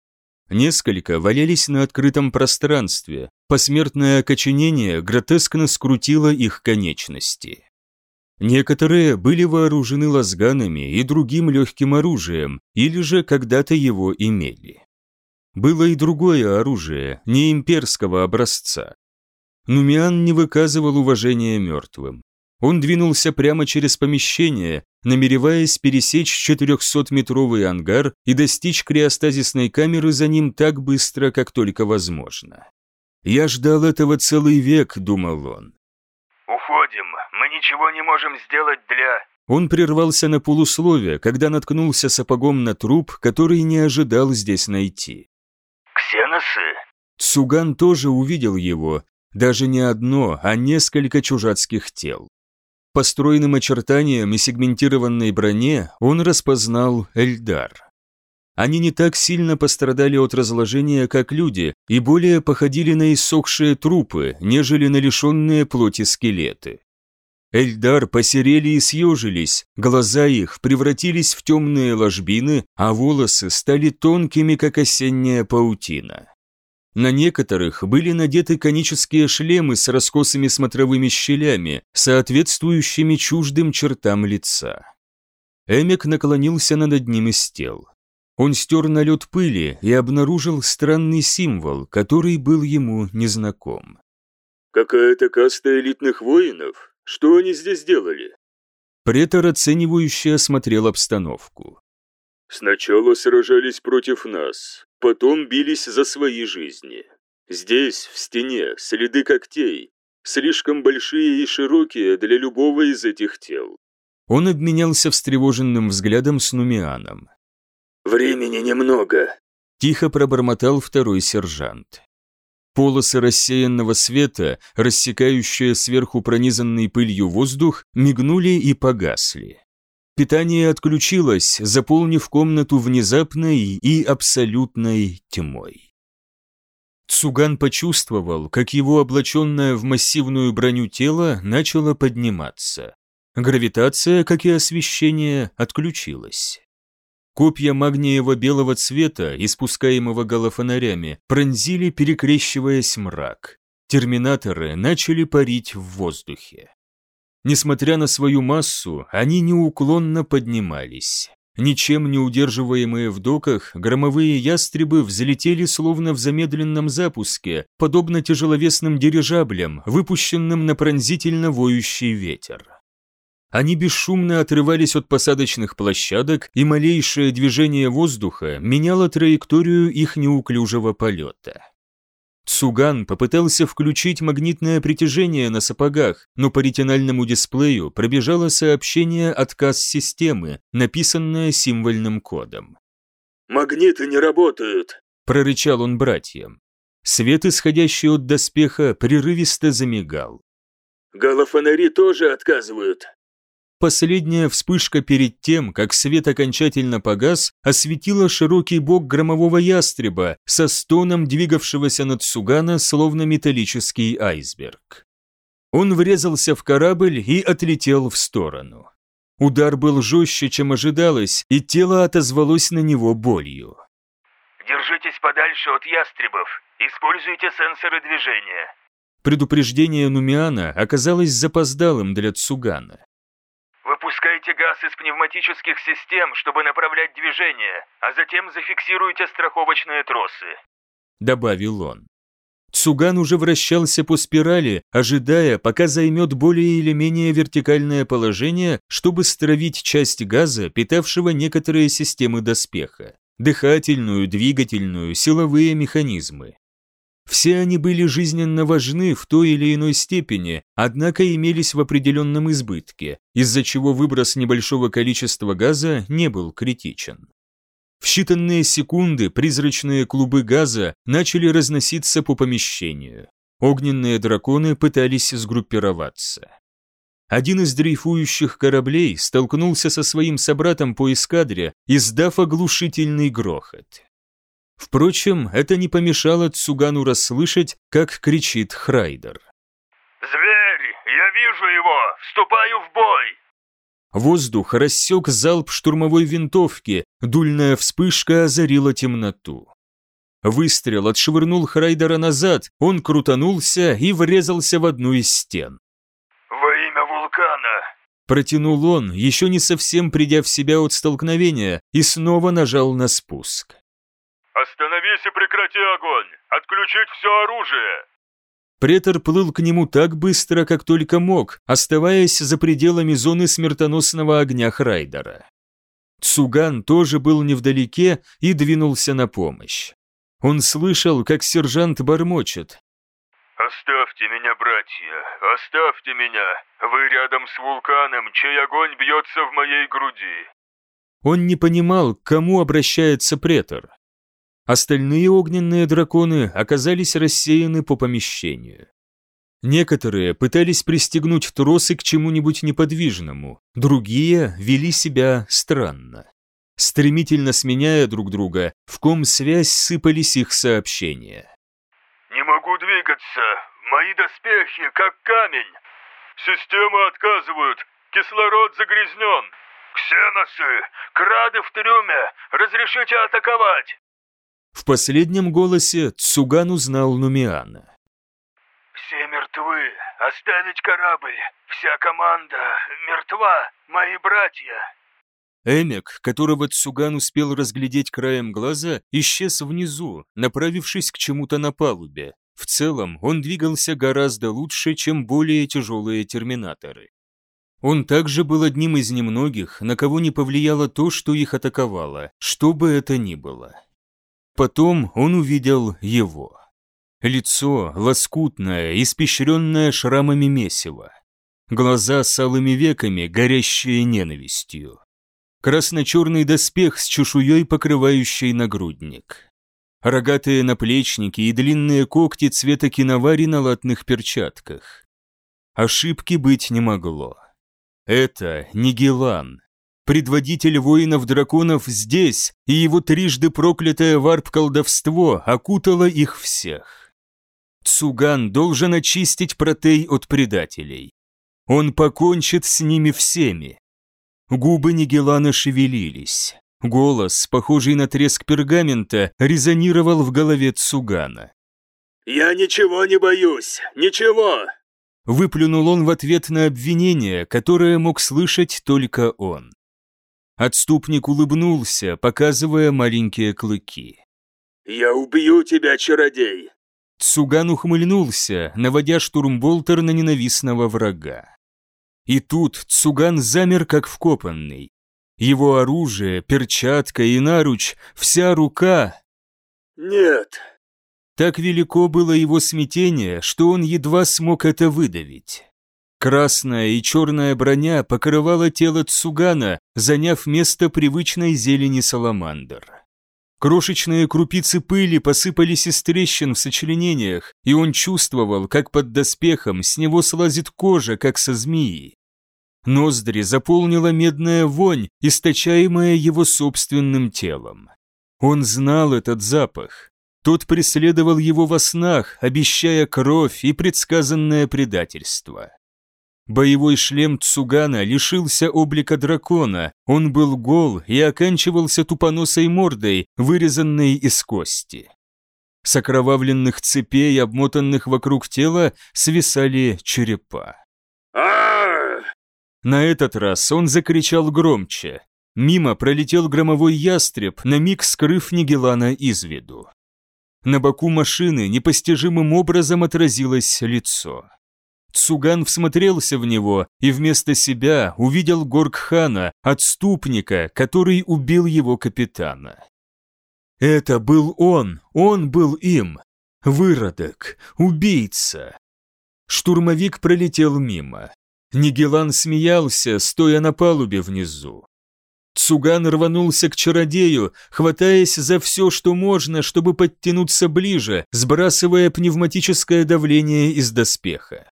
Несколько валялись на открытом пространстве, посмертное окоченение гротескно скрутило их конечности. Некоторые были вооружены лазганами и другим легким оружием, или же когда-то его имели. Было и другое оружие, не имперского образца. Нумиан не выказывал уважения мертвым. Он двинулся прямо через помещение, намереваясь пересечь 400-метровый ангар и достичь криостазисной камеры за ним так быстро, как только возможно. «Я ждал этого целый век», — думал он. «Уходим, мы ничего не можем сделать для...» Он прервался на полусловие, когда наткнулся сапогом на труп, который не ожидал здесь найти. «Ксеносы?» Цуган тоже увидел его, даже не одно, а несколько чужацких тел. По стройным очертаниям и сегментированной броне он распознал Эльдар. Они не так сильно пострадали от разложения, как люди, и более походили на иссохшие трупы, нежели на лишенные плоти скелеты. Эльдар посерели и съежились, глаза их превратились в темные ложбины, а волосы стали тонкими, как осенняя паутина. На некоторых были надеты конические шлемы с раскосыми смотровыми щелями, соответствующими чуждым чертам лица. Эмик наклонился над одним из тел. Он стер налет пыли и обнаружил странный символ, который был ему незнаком. «Какая-то каста элитных воинов? Что они здесь делали?» Претор оценивающе осмотрел обстановку. «Сначала сражались против нас, Потом бились за свои жизни. Здесь, в стене, следы когтей, слишком большие и широкие для любого из этих тел. Он обменялся встревоженным взглядом с Нумианом. «Времени немного», – тихо пробормотал второй сержант. Полосы рассеянного света, рассекающие сверху пронизанный пылью воздух, мигнули и погасли. Питание отключилось, заполнив комнату внезапной и абсолютной тьмой. Цуган почувствовал, как его облаченное в массивную броню тело начало подниматься. Гравитация, как и освещение, отключилась. Копья магниево-белого цвета, испускаемого галофонарями, пронзили, перекрещиваясь мрак. Терминаторы начали парить в воздухе. Несмотря на свою массу, они неуклонно поднимались. Ничем не удерживаемые в доках, громовые ястребы взлетели словно в замедленном запуске, подобно тяжеловесным дирижаблям, выпущенным на пронзительно воющий ветер. Они бесшумно отрывались от посадочных площадок, и малейшее движение воздуха меняло траекторию их неуклюжего полета. Цуган попытался включить магнитное притяжение на сапогах, но по ретинальному дисплею пробежало сообщение «Отказ системы», написанное символьным кодом. «Магниты не работают», – прорычал он братьям. Свет, исходящий от доспеха, прерывисто замигал. «Галофонари тоже отказывают», Последняя вспышка перед тем, как свет окончательно погас, осветила широкий бок громового ястреба со стоном двигавшегося над Сугана, словно металлический айсберг. Он врезался в корабль и отлетел в сторону. Удар был жестче, чем ожидалось, и тело отозвалось на него болью. «Держитесь подальше от ястребов. Используйте сенсоры движения». Предупреждение Нумиана оказалось запоздалым для Цугана. Выпускайте газ из пневматических систем, чтобы направлять движение, а затем зафиксируйте страховочные тросы», — добавил он. Цуган уже вращался по спирали, ожидая, пока займет более или менее вертикальное положение, чтобы стравить часть газа, питавшего некоторые системы доспеха – дыхательную, двигательную, силовые механизмы. Все они были жизненно важны в той или иной степени, однако имелись в определенном избытке, из-за чего выброс небольшого количества газа не был критичен. В считанные секунды призрачные клубы газа начали разноситься по помещению. Огненные драконы пытались сгруппироваться. Один из дрейфующих кораблей столкнулся со своим собратом по эскадре, издав оглушительный грохот. Впрочем, это не помешало Цугану расслышать, как кричит Храйдер. «Зверь! Я вижу его! Вступаю в бой!» Воздух рассек залп штурмовой винтовки, дульная вспышка озарила темноту. Выстрел отшвырнул Храйдера назад, он крутанулся и врезался в одну из стен. «Во имя вулкана!» Протянул он, еще не совсем придя в себя от столкновения, и снова нажал на спуск. «Остановись и прекрати огонь! Отключить все оружие!» Претор плыл к нему так быстро, как только мог, оставаясь за пределами зоны смертоносного огня Храйдера. Цуган тоже был невдалеке и двинулся на помощь. Он слышал, как сержант бормочет. «Оставьте меня, братья, оставьте меня! Вы рядом с вулканом, чей огонь бьется в моей груди!» Он не понимал, к кому обращается претор. Остальные огненные драконы оказались рассеяны по помещению. Некоторые пытались пристегнуть тросы к чему-нибудь неподвижному, другие вели себя странно. Стремительно сменяя друг друга, в ком связь сыпались их сообщения. «Не могу двигаться, мои доспехи как камень. Системы отказывают, кислород загрязнен. Ксеносы, крады в трюме, разрешите атаковать!» В последнем голосе Цуган узнал Нумиана. «Все мертвы. Оставить корабль. Вся команда мертва. Мои братья». Эмек, которого Цуган успел разглядеть краем глаза, исчез внизу, направившись к чему-то на палубе. В целом, он двигался гораздо лучше, чем более тяжелые терминаторы. Он также был одним из немногих, на кого не повлияло то, что их атаковало, что бы это ни было. Потом он увидел его. Лицо лоскутное, испещренное шрамами месива. Глаза с алыми веками, горящие ненавистью. Красно-черный доспех с чешуей, покрывающей нагрудник. Рогатые наплечники и длинные когти цвета киновари на латных перчатках. Ошибки быть не могло. Это Нигелан, Предводитель воинов-драконов здесь, и его трижды проклятое варп-колдовство окутало их всех. Цуган должен очистить протей от предателей. Он покончит с ними всеми. Губы Нигелана шевелились. Голос, похожий на треск пергамента, резонировал в голове Цугана. «Я ничего не боюсь, ничего!» Выплюнул он в ответ на обвинение, которое мог слышать только он. Отступник улыбнулся, показывая маленькие клыки. «Я убью тебя, чародей!» Цуган ухмыльнулся, наводя штурмболтер на ненавистного врага. И тут Цуган замер как вкопанный. Его оружие, перчатка и наруч, вся рука... «Нет!» Так велико было его смятение, что он едва смог это выдавить. Красная и черная броня покрывала тело Цугана, заняв место привычной зелени саламандр. Крошечные крупицы пыли посыпались из трещин в сочленениях, и он чувствовал, как под доспехом с него слазит кожа, как со змеи. Ноздри заполнила медная вонь, источаемая его собственным телом. Он знал этот запах. Тот преследовал его во снах, обещая кровь и предсказанное предательство. Боевой шлем Цугана лишился облика дракона, он был гол и оканчивался тупоносой мордой, вырезанной из кости. С окровавленных цепей, обмотанных вокруг тела, свисали черепа. На этот раз он закричал громче. Мимо пролетел громовой ястреб, на миг скрыв Нигелана из виду. На боку машины непостижимым образом отразилось лицо. Цуган всмотрелся в него и вместо себя увидел Горгхана, отступника, который убил его капитана. Это был он, он был им. Выродок, убийца. Штурмовик пролетел мимо. Нигелан смеялся, стоя на палубе внизу. Цуган рванулся к чародею, хватаясь за все, что можно, чтобы подтянуться ближе, сбрасывая пневматическое давление из доспеха.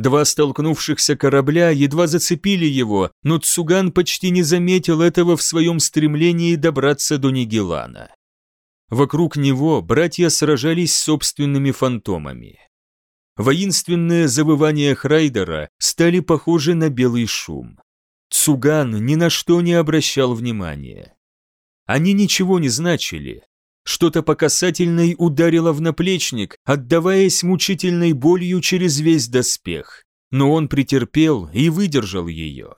Два столкнувшихся корабля едва зацепили его, но Цуган почти не заметил этого в своем стремлении добраться до Нигелана. Вокруг него братья сражались с собственными фантомами. Воинственные завывания Храйдера стали похожи на белый шум. Цуган ни на что не обращал внимания. Они ничего не значили, что-то по касательной ударило в наплечник, отдаваясь мучительной болью через весь доспех, но он претерпел и выдержал ее.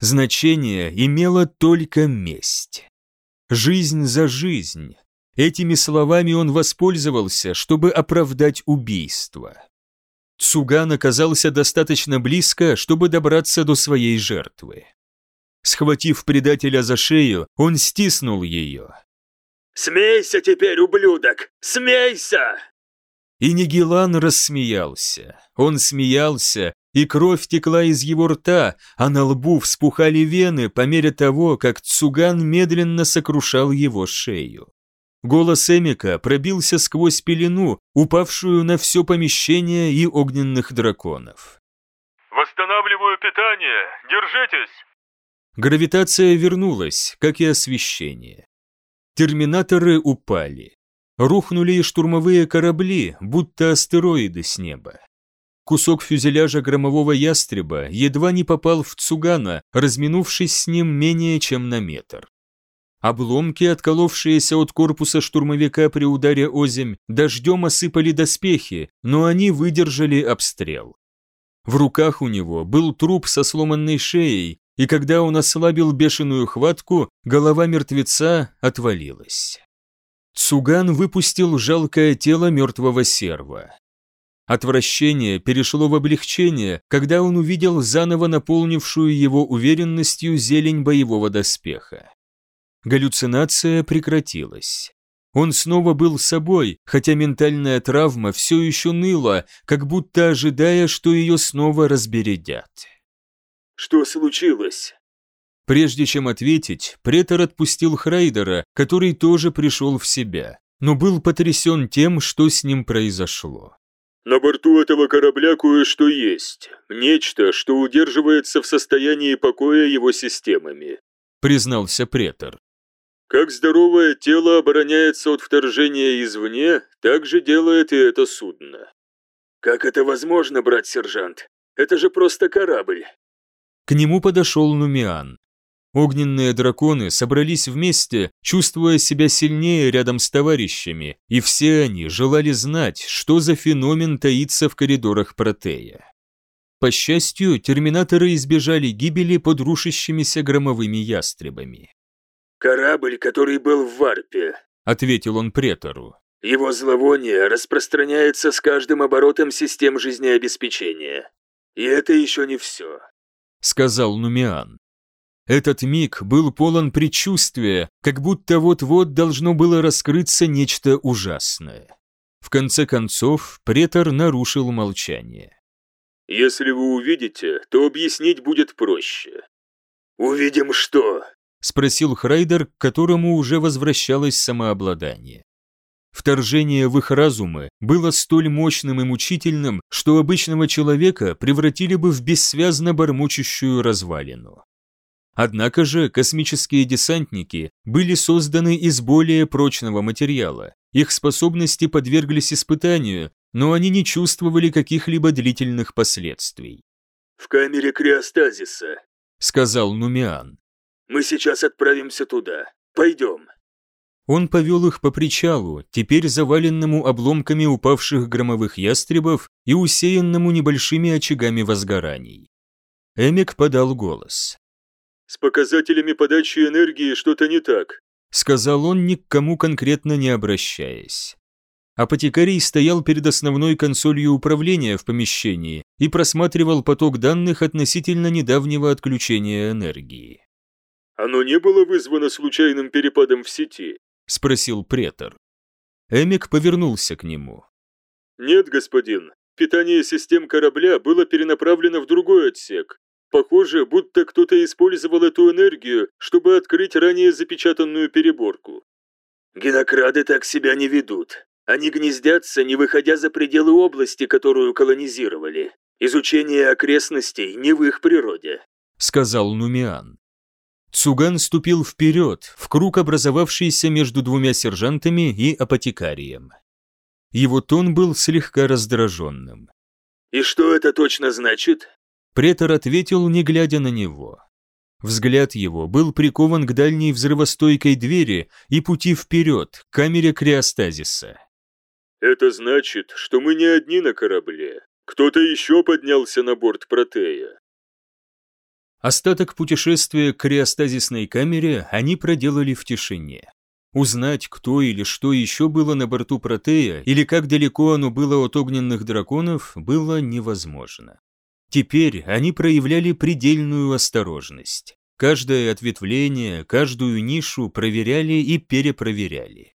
Значение имела только месть. Жизнь за жизнь. Этими словами он воспользовался, чтобы оправдать убийство. Цуган оказался достаточно близко, чтобы добраться до своей жертвы. Схватив предателя за шею, он стиснул ее. «Смейся теперь, ублюдок! Смейся!» И Нигелан рассмеялся. Он смеялся, и кровь текла из его рта, а на лбу вспухали вены по мере того, как Цуган медленно сокрушал его шею. Голос Эмика пробился сквозь пелену, упавшую на все помещение и огненных драконов. «Восстанавливаю питание! Держитесь!» Гравитация вернулась, как и освещение. Терминаторы упали. Рухнули и штурмовые корабли, будто астероиды с неба. Кусок фюзеляжа громового ястреба едва не попал в Цугана, разминувшись с ним менее чем на метр. Обломки, отколовшиеся от корпуса штурмовика при ударе озимь, дождем осыпали доспехи, но они выдержали обстрел. В руках у него был труп со сломанной шеей, и когда он ослабил бешеную хватку, голова мертвеца отвалилась. Цуган выпустил жалкое тело мертвого серва. Отвращение перешло в облегчение, когда он увидел заново наполнившую его уверенностью зелень боевого доспеха. Галлюцинация прекратилась. Он снова был собой, хотя ментальная травма все еще ныла, как будто ожидая, что ее снова разбередят. Что случилось?» Прежде чем ответить, претор отпустил Храйдера, который тоже пришел в себя, но был потрясен тем, что с ним произошло. «На борту этого корабля кое-что есть. Нечто, что удерживается в состоянии покоя его системами», признался претор. «Как здоровое тело обороняется от вторжения извне, так же делает и это судно». «Как это возможно, брат-сержант? Это же просто корабль!» К нему подошел Нумиан. Огненные драконы собрались вместе, чувствуя себя сильнее рядом с товарищами, и все они желали знать, что за феномен таится в коридорах Протея. По счастью, терминаторы избежали гибели под рушащимися громовыми ястребами. «Корабль, который был в варпе», — ответил он претору. «Его зловоние распространяется с каждым оборотом систем жизнеобеспечения. И это еще не все», — сказал Нумиан. Этот миг был полон предчувствия, как будто вот-вот должно было раскрыться нечто ужасное. В конце концов, претор нарушил молчание. Если вы увидите, то объяснить будет проще. Увидим что? Спросил Храйдер, к которому уже возвращалось самообладание. Вторжение в их разумы было столь мощным и мучительным, что обычного человека превратили бы в бессвязно бормочущую развалину. Однако же космические десантники были созданы из более прочного материала, их способности подверглись испытанию, но они не чувствовали каких-либо длительных последствий. «В камере криостазиса», — сказал Нумиан. «Мы сейчас отправимся туда. Пойдем». Он повел их по причалу, теперь заваленному обломками упавших громовых ястребов и усеянному небольшими очагами возгораний. Эмик подал голос. «С показателями подачи энергии что-то не так», сказал он, ни к кому конкретно не обращаясь. Апотекарий стоял перед основной консолью управления в помещении и просматривал поток данных относительно недавнего отключения энергии. «Оно не было вызвано случайным перепадом в сети?» – спросил претор. Эмик повернулся к нему. «Нет, господин. Питание систем корабля было перенаправлено в другой отсек. Похоже, будто кто-то использовал эту энергию, чтобы открыть ранее запечатанную переборку». «Генокрады так себя не ведут», они гнездятся, не выходя за пределы области, которую колонизировали. Изучение окрестностей не в их природе», — сказал Нумиан. Цуган ступил вперед, в круг, образовавшийся между двумя сержантами и апотекарием. Его тон был слегка раздраженным. «И что это точно значит?» Претор ответил, не глядя на него. Взгляд его был прикован к дальней взрывостойкой двери и пути вперед, к камере криостазиса. Это значит, что мы не одни на корабле. Кто-то еще поднялся на борт Протея. Остаток путешествия к криостазисной камере они проделали в тишине. Узнать, кто или что еще было на борту Протея, или как далеко оно было от огненных драконов, было невозможно. Теперь они проявляли предельную осторожность. Каждое ответвление, каждую нишу проверяли и перепроверяли.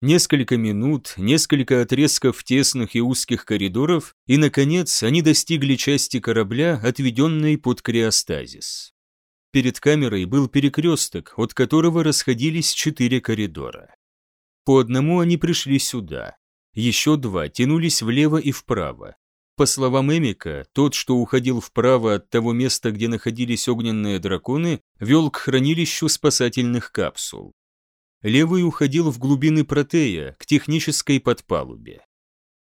Несколько минут, несколько отрезков тесных и узких коридоров, и, наконец, они достигли части корабля, отведенной под криостазис. Перед камерой был перекресток, от которого расходились четыре коридора. По одному они пришли сюда. Еще два тянулись влево и вправо. По словам Эмика, тот, что уходил вправо от того места, где находились огненные драконы, вел к хранилищу спасательных капсул. Левый уходил в глубины протея, к технической подпалубе.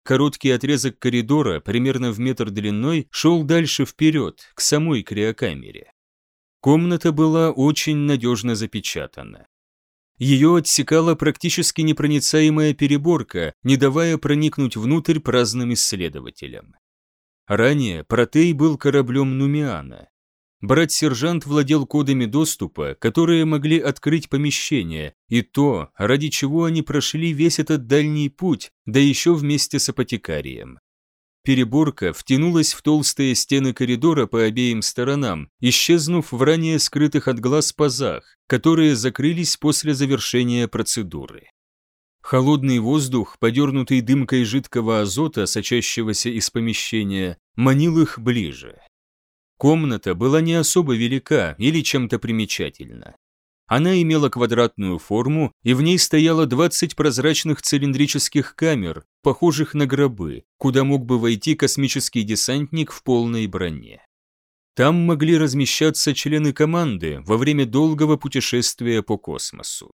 Короткий отрезок коридора, примерно в метр длиной, шел дальше вперед, к самой криокамере. Комната была очень надежно запечатана. Ее отсекала практически непроницаемая переборка, не давая проникнуть внутрь праздным исследователям. Ранее Протей был кораблем Нумиана, Брат-сержант владел кодами доступа, которые могли открыть помещение, и то, ради чего они прошли весь этот дальний путь, да еще вместе с апотекарием. Переборка втянулась в толстые стены коридора по обеим сторонам, исчезнув в ранее скрытых от глаз пазах, которые закрылись после завершения процедуры. Холодный воздух, подернутый дымкой жидкого азота, сочащегося из помещения, манил их ближе. Комната была не особо велика или чем-то примечательна. Она имела квадратную форму, и в ней стояло 20 прозрачных цилиндрических камер, похожих на гробы, куда мог бы войти космический десантник в полной броне. Там могли размещаться члены команды во время долгого путешествия по космосу.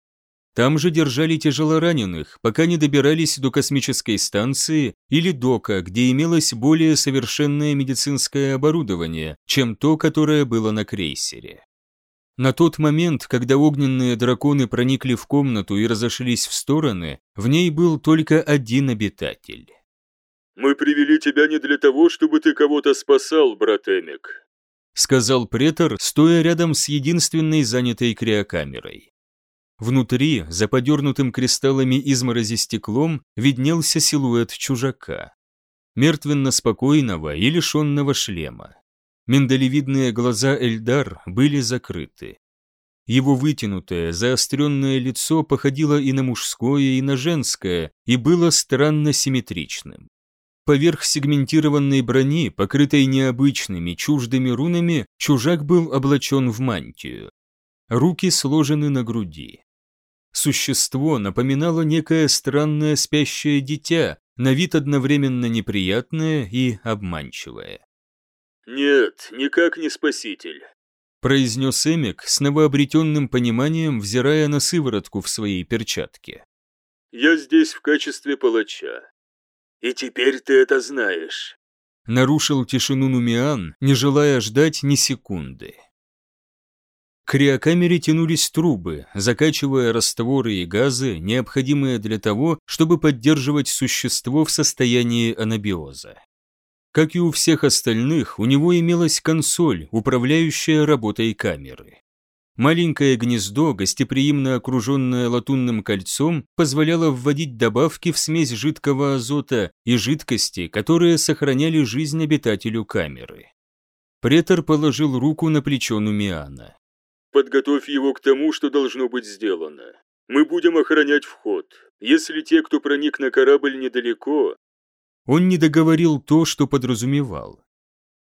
Там же держали тяжелораненых, пока не добирались до космической станции или дока, где имелось более совершенное медицинское оборудование, чем то, которое было на крейсере. На тот момент, когда огненные драконы проникли в комнату и разошлись в стороны, в ней был только один обитатель. Мы привели тебя не для того, чтобы ты кого-то спасал, брат Эмик, сказал претор, стоя рядом с единственной занятой криокамерой. Внутри, за подернутым кристаллами изморози стеклом, виднелся силуэт чужака. Мертвенно-спокойного и лишенного шлема. Миндалевидные глаза Эльдар были закрыты. Его вытянутое, заостренное лицо походило и на мужское, и на женское, и было странно симметричным. Поверх сегментированной брони, покрытой необычными, чуждыми рунами, чужак был облачен в мантию. Руки сложены на груди. Существо напоминало некое странное спящее дитя, на вид одновременно неприятное и обманчивое. «Нет, никак не спаситель», – произнес Эмик с новообретенным пониманием, взирая на сыворотку в своей перчатке. «Я здесь в качестве палача. И теперь ты это знаешь. Нарушил тишину Нумиан, не желая ждать ни секунды. К криокамере тянулись трубы, закачивая растворы и газы, необходимые для того, чтобы поддерживать существо в состоянии анабиоза. Как и у всех остальных, у него имелась консоль, управляющая работой камеры. Маленькое гнездо, гостеприимно окруженное латунным кольцом, позволяло вводить добавки в смесь жидкого азота и жидкости, которые сохраняли жизнь обитателю камеры. Претор положил руку на плечо Нумиана. «Подготовь его к тому, что должно быть сделано. Мы будем охранять вход. Если те, кто проник на корабль недалеко...» Он не договорил то, что подразумевал.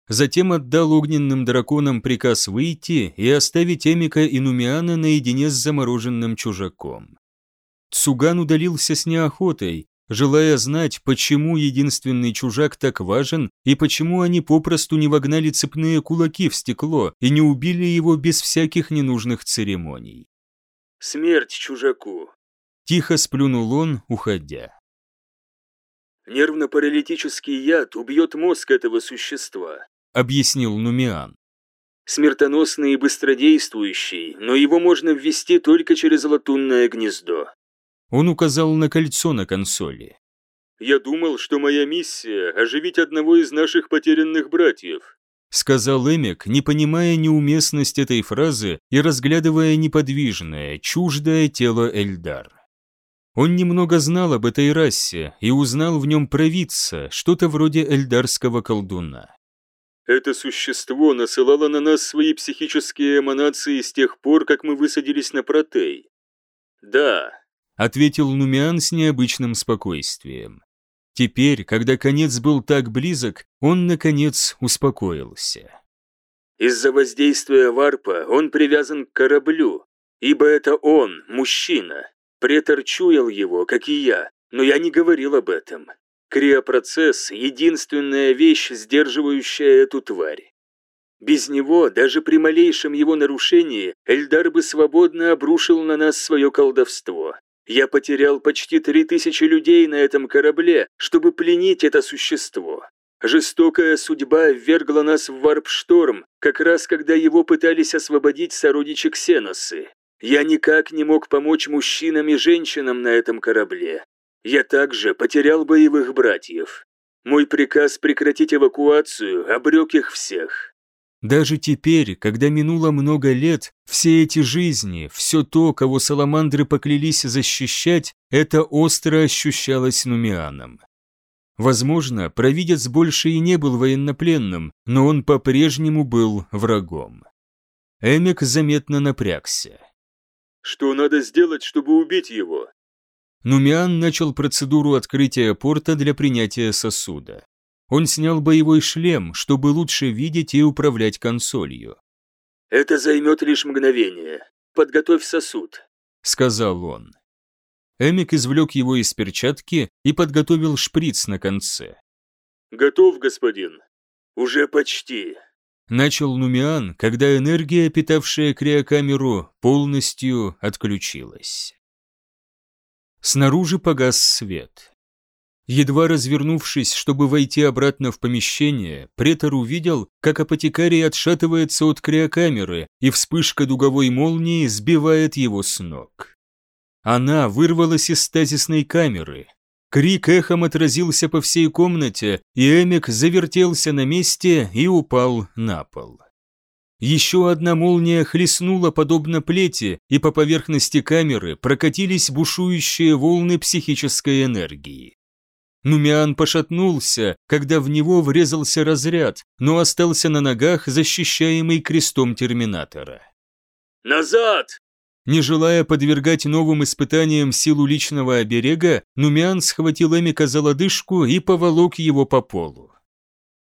Затем отдал огненным драконам приказ выйти и оставить Эмика и Нумиана наедине с замороженным чужаком. Цуган удалился с неохотой, желая знать, почему единственный чужак так важен и почему они попросту не вогнали цепные кулаки в стекло и не убили его без всяких ненужных церемоний. «Смерть чужаку!» – тихо сплюнул он, уходя. «Нервно-паралитический яд убьет мозг этого существа объяснил Нумиан. Смертоносный и быстродействующий, но его можно ввести только через латунное гнездо. Он указал на кольцо на консоли. «Я думал, что моя миссия – оживить одного из наших потерянных братьев», сказал Эмик, не понимая неуместность этой фразы и разглядывая неподвижное, чуждое тело Эльдар. Он немного знал об этой расе и узнал в нем провидца, что-то вроде эльдарского колдуна. Это существо насылало на нас свои психические эманации с тех пор, как мы высадились на Протей. Да, ответил Нумиан с необычным спокойствием. Теперь, когда конец был так близок, он, наконец, успокоился. Из-за воздействия варпа он привязан к кораблю, ибо это он, мужчина. Претор чуял его, как и я, но я не говорил об этом. Криопроцесс – единственная вещь, сдерживающая эту тварь. Без него, даже при малейшем его нарушении, Эльдар бы свободно обрушил на нас свое колдовство. Я потерял почти три тысячи людей на этом корабле, чтобы пленить это существо. Жестокая судьба ввергла нас в варп-шторм, как раз когда его пытались освободить сородичи Ксеносы. Я никак не мог помочь мужчинам и женщинам на этом корабле. Я также потерял боевых братьев. Мой приказ прекратить эвакуацию обрек их всех. Даже теперь, когда минуло много лет, все эти жизни, все то, кого саламандры поклялись защищать, это остро ощущалось Нумианом. Возможно, провидец больше и не был военнопленным, но он по-прежнему был врагом. Эмик заметно напрягся. «Что надо сделать, чтобы убить его?» Нумиан начал процедуру открытия порта для принятия сосуда. Он снял боевой шлем, чтобы лучше видеть и управлять консолью. «Это займет лишь мгновение. Подготовь сосуд», — сказал он. Эмик извлек его из перчатки и подготовил шприц на конце. «Готов, господин. Уже почти», — начал Нумиан, когда энергия, питавшая криокамеру, полностью отключилась. Снаружи погас свет. Едва развернувшись, чтобы войти обратно в помещение, претор увидел, как апотекарий отшатывается от криокамеры, и вспышка дуговой молнии сбивает его с ног. Она вырвалась из стазисной камеры. Крик эхом отразился по всей комнате, и Эмик завертелся на месте и упал на пол. Еще одна молния хлестнула подобно плети, и по поверхности камеры прокатились бушующие волны психической энергии. Нумиан пошатнулся, когда в него врезался разряд, но остался на ногах, защищаемый крестом терминатора. «Назад!» Не желая подвергать новым испытаниям силу личного оберега, Нумиан схватил Эмика за лодыжку и поволок его по полу.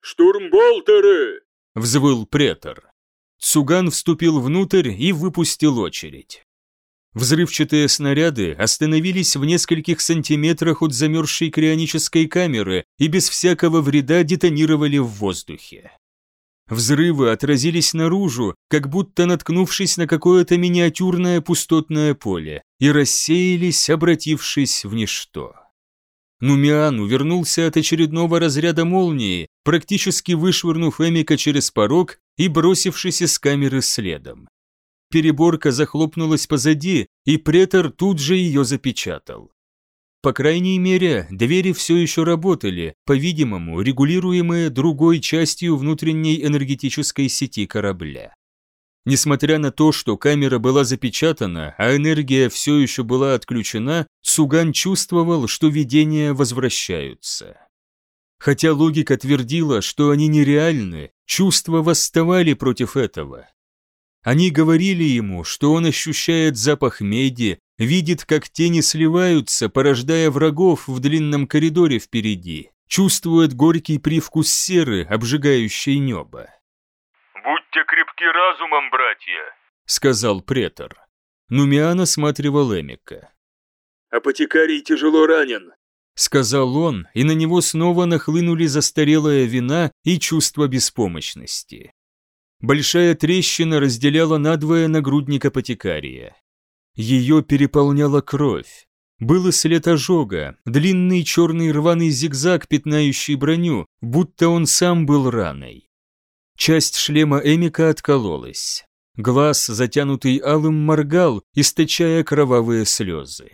«Штурмболтеры!» – взвыл претор. Цуган вступил внутрь и выпустил очередь. Взрывчатые снаряды остановились в нескольких сантиметрах от замерзшей крионической камеры и без всякого вреда детонировали в воздухе. Взрывы отразились наружу, как будто наткнувшись на какое-то миниатюрное пустотное поле, и рассеялись, обратившись в ничто. Нумиан увернулся от очередного разряда молнии, практически вышвырнув Эмика через порог и бросившись из камеры следом. Переборка захлопнулась позади, и претор тут же ее запечатал. По крайней мере, двери все еще работали, по-видимому, регулируемые другой частью внутренней энергетической сети корабля. Несмотря на то, что камера была запечатана, а энергия все еще была отключена, Цуган чувствовал, что видения возвращаются. Хотя логика твердила, что они нереальны, чувства восставали против этого. Они говорили ему, что он ощущает запах меди, видит, как тени сливаются, порождая врагов в длинном коридоре впереди, чувствует горький привкус серы, обжигающей небо. «Будьте крепки разумом, братья», — сказал претор. Нумиан осматривал Эмика. «Апотекарий тяжело ранен», — сказал он, и на него снова нахлынули застарелая вина и чувство беспомощности. Большая трещина разделяла надвое нагрудник апотекария. Ее переполняла кровь. Был след ожога, длинный черный рваный зигзаг, пятнающий броню, будто он сам был раной. Часть шлема Эмика откололась. Глаз, затянутый алым, моргал, источая кровавые слезы.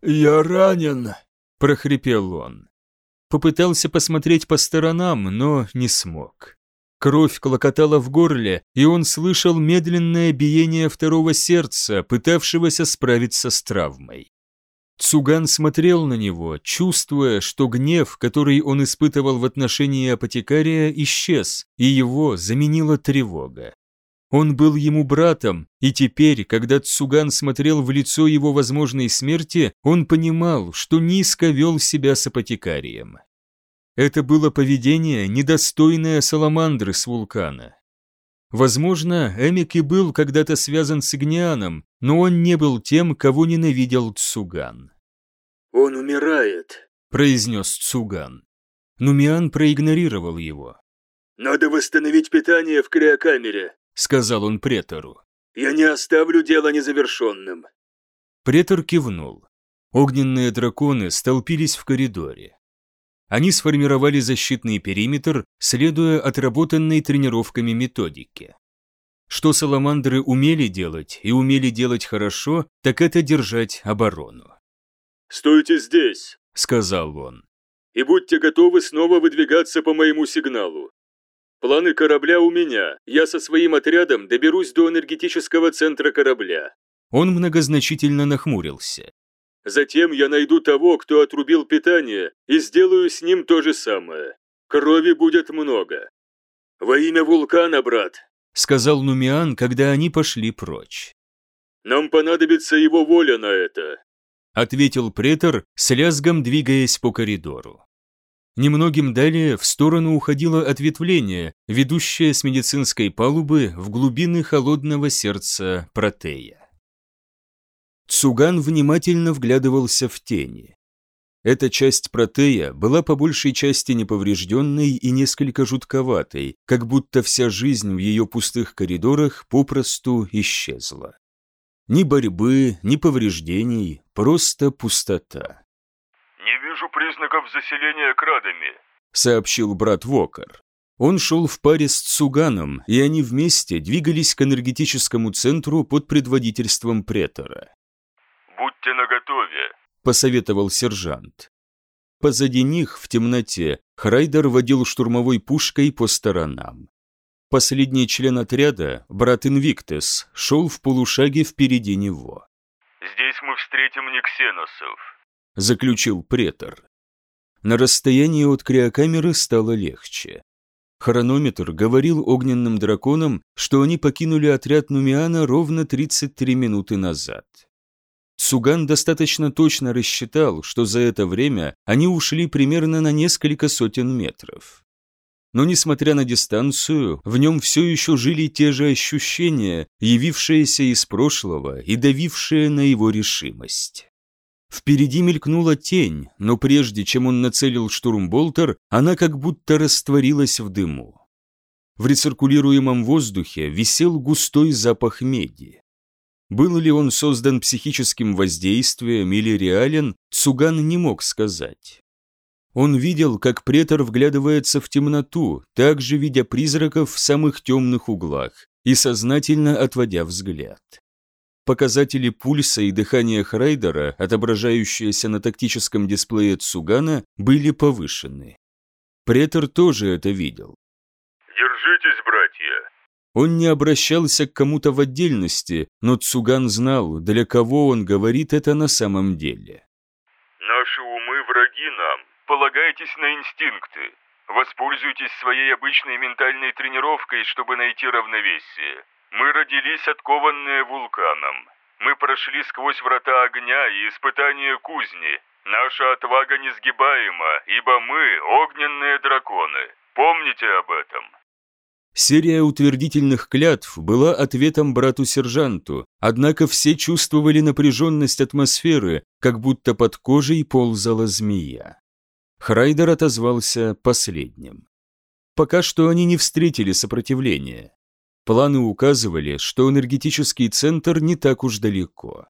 «Я ранен», – прохрипел он. Попытался посмотреть по сторонам, но не смог. Кровь клокотала в горле, и он слышал медленное биение второго сердца, пытавшегося справиться с травмой. Цуган смотрел на него, чувствуя, что гнев, который он испытывал в отношении апотекария, исчез, и его заменила тревога. Он был ему братом, и теперь, когда Цуган смотрел в лицо его возможной смерти, он понимал, что низко вел себя с апотекарием. Это было поведение, недостойное саламандры с вулкана. Возможно, Эмик и был когда-то связан с Игнианом, но он не был тем, кого ненавидел Цуган. «Он умирает», – произнес Цуган. Нумиан проигнорировал его. «Надо восстановить питание в криокамере», – сказал он претору. «Я не оставлю дело незавершенным». Претор кивнул. Огненные драконы столпились в коридоре. Они сформировали защитный периметр, следуя отработанной тренировками методике. Что саламандры умели делать и умели делать хорошо, так это держать оборону. «Стойте здесь», — сказал он. «И будьте готовы снова выдвигаться по моему сигналу. Планы корабля у меня. Я со своим отрядом доберусь до энергетического центра корабля». Он многозначительно нахмурился. Затем я найду того, кто отрубил питание, и сделаю с ним то же самое. Крови будет много. Во имя вулкана, брат, сказал Нумиан, когда они пошли прочь. Нам понадобится его воля на это, ответил претор, с лязгом двигаясь по коридору. Немногим далее в сторону уходило ответвление, ведущее с медицинской палубы в глубины холодного сердца Протея. Цуган внимательно вглядывался в тени. Эта часть протея была по большей части неповрежденной и несколько жутковатой, как будто вся жизнь в ее пустых коридорах попросту исчезла. Ни борьбы, ни повреждений, просто пустота. «Не вижу признаков заселения крадами», — сообщил брат Вокер. Он шел в паре с Цуганом, и они вместе двигались к энергетическому центру под предводительством претора. «Будьте наготове», – посоветовал сержант. Позади них, в темноте, Храйдер водил штурмовой пушкой по сторонам. Последний член отряда, брат Инвиктес, шел в полушаге впереди него. «Здесь мы встретим нексеносов», — заключил претор. На расстоянии от криокамеры стало легче. Хронометр говорил огненным драконам, что они покинули отряд Нумиана ровно 33 минуты назад. Цуган достаточно точно рассчитал, что за это время они ушли примерно на несколько сотен метров. Но несмотря на дистанцию, в нем все еще жили те же ощущения, явившиеся из прошлого и давившие на его решимость. Впереди мелькнула тень, но прежде чем он нацелил штурмболтер, она как будто растворилась в дыму. В рециркулируемом воздухе висел густой запах меди. Был ли он создан психическим воздействием или реален, Цуган не мог сказать. Он видел, как претор вглядывается в темноту, также видя призраков в самых темных углах и сознательно отводя взгляд. Показатели пульса и дыхания Храйдера, отображающиеся на тактическом дисплее Цугана, были повышены. Претор тоже это видел. «Держитесь, братья!» Он не обращался к кому-то в отдельности, но Цуган знал, для кого он говорит это на самом деле. «Наши умы враги нам. Полагайтесь на инстинкты. Воспользуйтесь своей обычной ментальной тренировкой, чтобы найти равновесие. Мы родились откованные вулканом. Мы прошли сквозь врата огня и испытания кузни. Наша отвага несгибаема, ибо мы огненные драконы. Помните об этом». Серия утвердительных клятв была ответом брату-сержанту, однако все чувствовали напряженность атмосферы, как будто под кожей ползала змея. Храйдер отозвался последним. Пока что они не встретили сопротивления. Планы указывали, что энергетический центр не так уж далеко.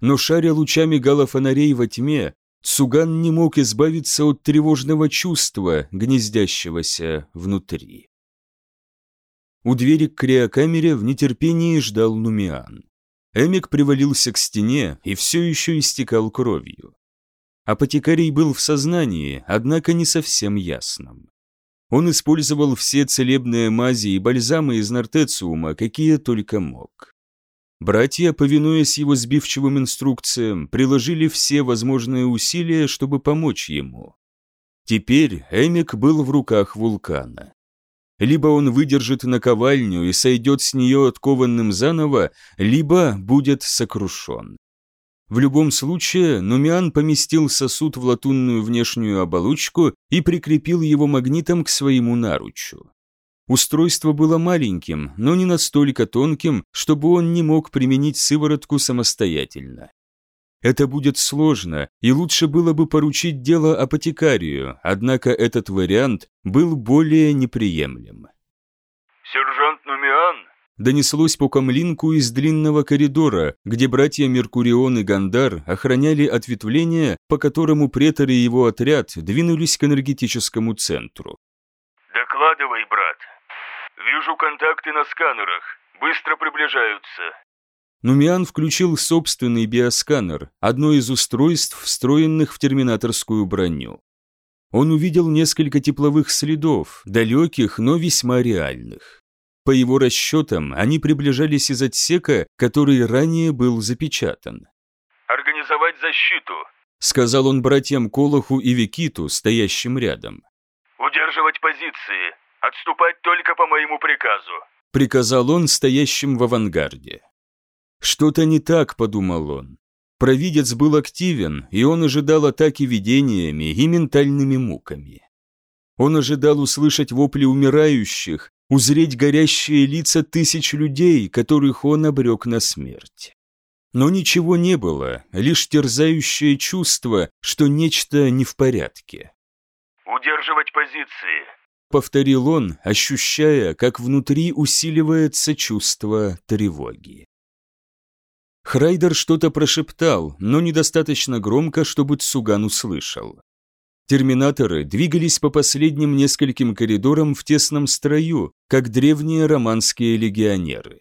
Но шаря лучами галофонарей во тьме, Цуган не мог избавиться от тревожного чувства, гнездящегося внутри. У двери к криокамере в нетерпении ждал Нумиан. Эмик привалился к стене и все еще истекал кровью. Апотекарий был в сознании, однако не совсем ясном. Он использовал все целебные мази и бальзамы из нортециума, какие только мог. Братья, повинуясь его сбивчивым инструкциям, приложили все возможные усилия, чтобы помочь ему. Теперь Эмик был в руках вулкана. Либо он выдержит наковальню и сойдет с нее откованным заново, либо будет сокрушен. В любом случае, Нумиан поместил сосуд в латунную внешнюю оболочку и прикрепил его магнитом к своему наручу. Устройство было маленьким, но не настолько тонким, чтобы он не мог применить сыворотку самостоятельно. Это будет сложно, и лучше было бы поручить дело апотекарию, однако этот вариант был более неприемлем. «Сержант Нумиан?» Донеслось по камлинку из длинного коридора, где братья Меркурион и Гандар охраняли ответвление, по которому претор и его отряд двинулись к энергетическому центру. «Докладывай, брат. Вижу контакты на сканерах. Быстро приближаются. Нумиан включил собственный биосканер, одно из устройств, встроенных в терминаторскую броню. Он увидел несколько тепловых следов, далеких, но весьма реальных. По его расчетам, они приближались из отсека, который ранее был запечатан. «Организовать защиту», — сказал он братьям Колоху и Викиту, стоящим рядом. «Удерживать позиции, отступать только по моему приказу», — приказал он стоящим в авангарде. «Что-то не так», — подумал он. Провидец был активен, и он ожидал атаки видениями и ментальными муками. Он ожидал услышать вопли умирающих, узреть горящие лица тысяч людей, которых он обрек на смерть. Но ничего не было, лишь терзающее чувство, что нечто не в порядке. «Удерживать позиции», — повторил он, ощущая, как внутри усиливается чувство тревоги. Храйдер что-то прошептал, но недостаточно громко, чтобы Цуган услышал. Терминаторы двигались по последним нескольким коридорам в тесном строю, как древние романские легионеры.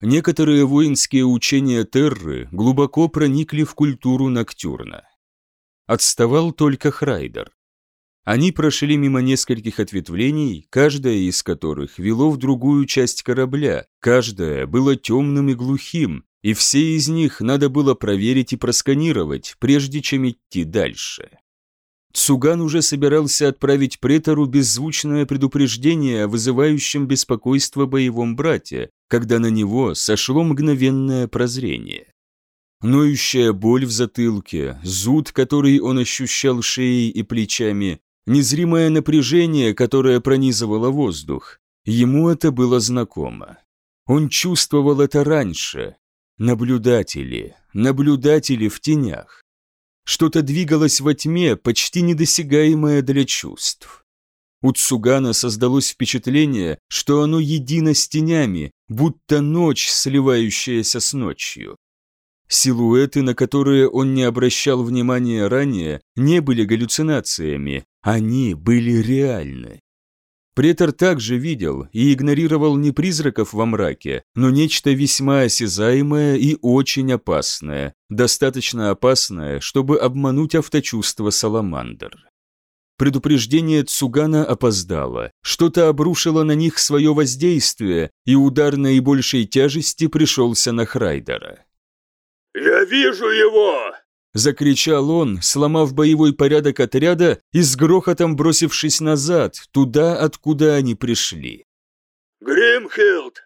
Некоторые воинские учения Терры глубоко проникли в культуру Ноктюрна. Отставал только Храйдер. Они прошли мимо нескольких ответвлений, каждая из которых вело в другую часть корабля, каждая было темным и глухим, и все из них надо было проверить и просканировать, прежде чем идти дальше. Цуган уже собирался отправить претору беззвучное предупреждение о вызывающем беспокойство боевом брате, когда на него сошло мгновенное прозрение. Ноющая боль в затылке, зуд, который он ощущал шеей и плечами, незримое напряжение, которое пронизывало воздух. Ему это было знакомо. Он чувствовал это раньше. Наблюдатели, наблюдатели в тенях. Что-то двигалось во тьме, почти недосягаемое для чувств. У Цугана создалось впечатление, что оно едино с тенями, будто ночь, сливающаяся с ночью. Силуэты, на которые он не обращал внимания ранее, не были галлюцинациями, они были реальны. Претор также видел и игнорировал не призраков во мраке, но нечто весьма осязаемое и очень опасное, достаточно опасное, чтобы обмануть авточувство Саламандр. Предупреждение Цугана опоздало, что-то обрушило на них свое воздействие, и удар наибольшей тяжести пришелся на Храйдера. «Я вижу его!» Закричал он, сломав боевой порядок отряда и с грохотом бросившись назад, туда, откуда они пришли. «Гримхилд!»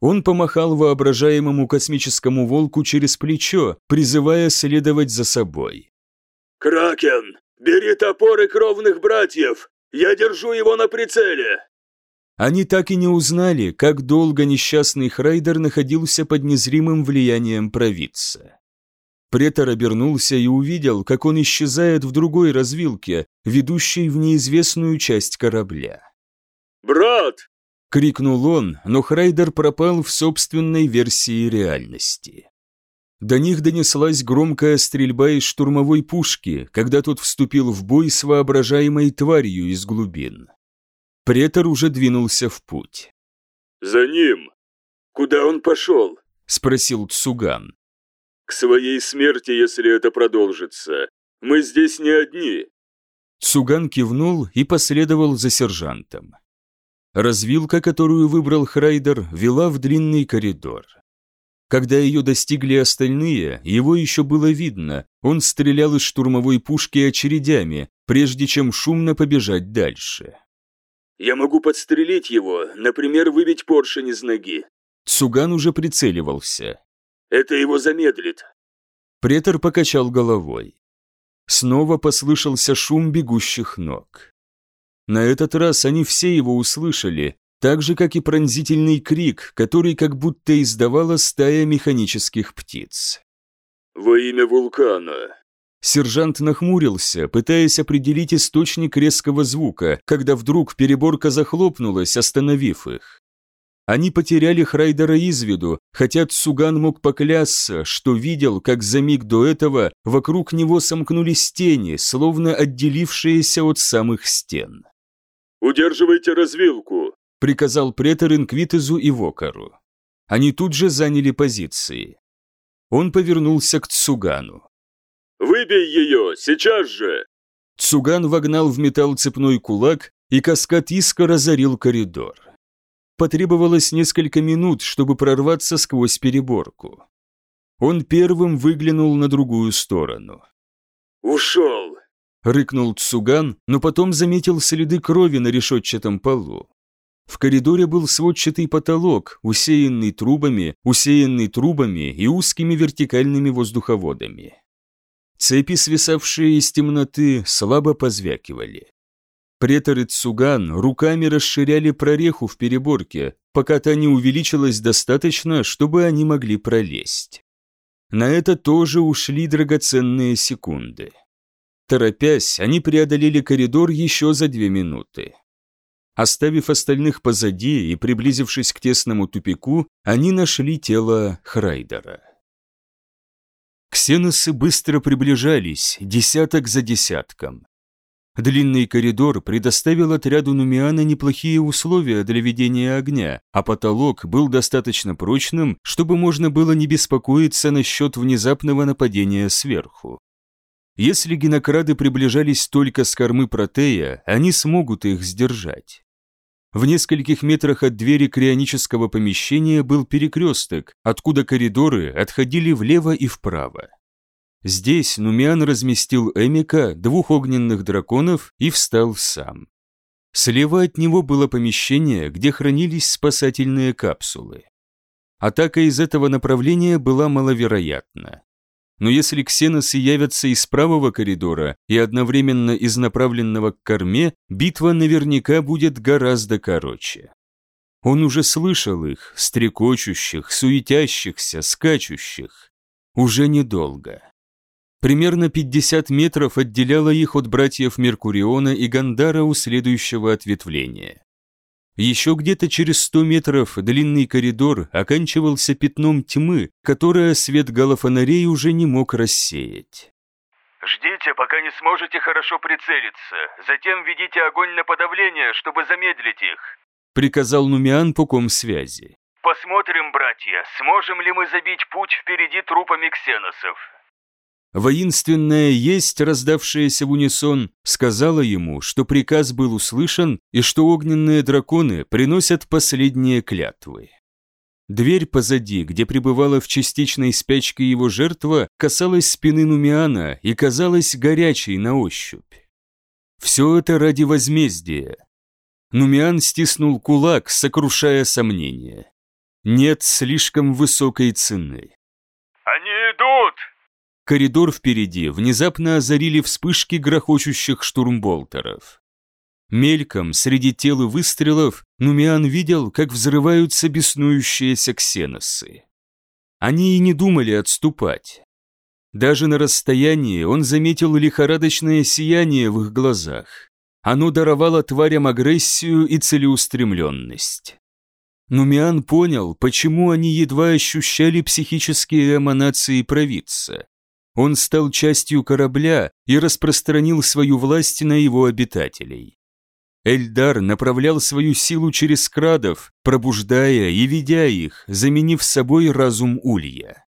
Он помахал воображаемому космическому волку через плечо, призывая следовать за собой. «Кракен, бери топоры кровных братьев! Я держу его на прицеле!» Они так и не узнали, как долго несчастный Храйдер находился под незримым влиянием провидца. Претор обернулся и увидел, как он исчезает в другой развилке, ведущей в неизвестную часть корабля. «Брат!» — крикнул он, но Храйдер пропал в собственной версии реальности. До них донеслась громкая стрельба из штурмовой пушки, когда тот вступил в бой с воображаемой тварью из глубин. Претор уже двинулся в путь. «За ним! Куда он пошел?» — спросил Цуган. К своей смерти, если это продолжится. Мы здесь не одни. Цуган кивнул и последовал за сержантом. Развилка, которую выбрал Храйдер, вела в длинный коридор. Когда ее достигли остальные, его еще было видно, он стрелял из штурмовой пушки очередями, прежде чем шумно побежать дальше. «Я могу подстрелить его, например, выбить поршень из ноги». Цуган уже прицеливался. Это его замедлит». Претор покачал головой. Снова послышался шум бегущих ног. На этот раз они все его услышали, так же, как и пронзительный крик, который как будто издавала стая механических птиц. «Во имя вулкана!» Сержант нахмурился, пытаясь определить источник резкого звука, когда вдруг переборка захлопнулась, остановив их. Они потеряли Храйдера из виду, хотя Цуган мог поклясться, что видел, как за миг до этого вокруг него сомкнулись тени, словно отделившиеся от самых стен. «Удерживайте развилку», — приказал претор Инквитезу и Вокару. Они тут же заняли позиции. Он повернулся к Цугану. «Выбей ее, сейчас же!» Цуган вогнал в металл цепной кулак, и каскад иска разорил коридор потребовалось несколько минут, чтобы прорваться сквозь переборку. Он первым выглянул на другую сторону. «Ушел!» — рыкнул Цуган, но потом заметил следы крови на решетчатом полу. В коридоре был сводчатый потолок, усеянный трубами, усеянный трубами и узкими вертикальными воздуховодами. Цепи, свисавшие из темноты, слабо позвякивали. Претор и Цуган руками расширяли прореху в переборке, пока та не увеличилась достаточно, чтобы они могли пролезть. На это тоже ушли драгоценные секунды. Торопясь, они преодолели коридор еще за две минуты. Оставив остальных позади и приблизившись к тесному тупику, они нашли тело Храйдера. Ксеносы быстро приближались, десяток за десятком. Длинный коридор предоставил отряду Нумиана неплохие условия для ведения огня, а потолок был достаточно прочным, чтобы можно было не беспокоиться насчет внезапного нападения сверху. Если генокрады приближались только с кормы протея, они смогут их сдержать. В нескольких метрах от двери крионического помещения был перекресток, откуда коридоры отходили влево и вправо. Здесь Нумиан разместил Эмика, двух огненных драконов, и встал сам. Слева от него было помещение, где хранились спасательные капсулы. Атака из этого направления была маловероятна. Но если ксеносы явятся из правого коридора и одновременно из направленного к корме, битва наверняка будет гораздо короче. Он уже слышал их, стрекочущих, суетящихся, скачущих. Уже недолго. Примерно 50 метров отделяло их от братьев Меркуриона и Гандара у следующего ответвления. Еще где-то через 100 метров длинный коридор оканчивался пятном тьмы, которое свет галофонарей уже не мог рассеять. «Ждите, пока не сможете хорошо прицелиться. Затем ведите огонь на подавление, чтобы замедлить их», — приказал Нумиан по комсвязи. «Посмотрим, братья, сможем ли мы забить путь впереди трупами ксеносов». Воинственная есть, раздавшаяся в унисон, сказала ему, что приказ был услышан и что огненные драконы приносят последние клятвы. Дверь позади, где пребывала в частичной спячке его жертва, касалась спины Нумиана и казалась горячей на ощупь. Все это ради возмездия. Нумиан стиснул кулак, сокрушая сомнения. Нет слишком высокой цены. Коридор впереди внезапно озарили вспышки грохочущих штурмболтеров. Мельком, среди тел и выстрелов, Нумиан видел, как взрываются беснующиеся ксеносы. Они и не думали отступать. Даже на расстоянии он заметил лихорадочное сияние в их глазах. Оно даровало тварям агрессию и целеустремленность. Нумиан понял, почему они едва ощущали психические эманации провидца. Он стал частью корабля и распространил свою власть на его обитателей. Эльдар направлял свою силу через крадов, пробуждая и ведя их, заменив собой разум Улья.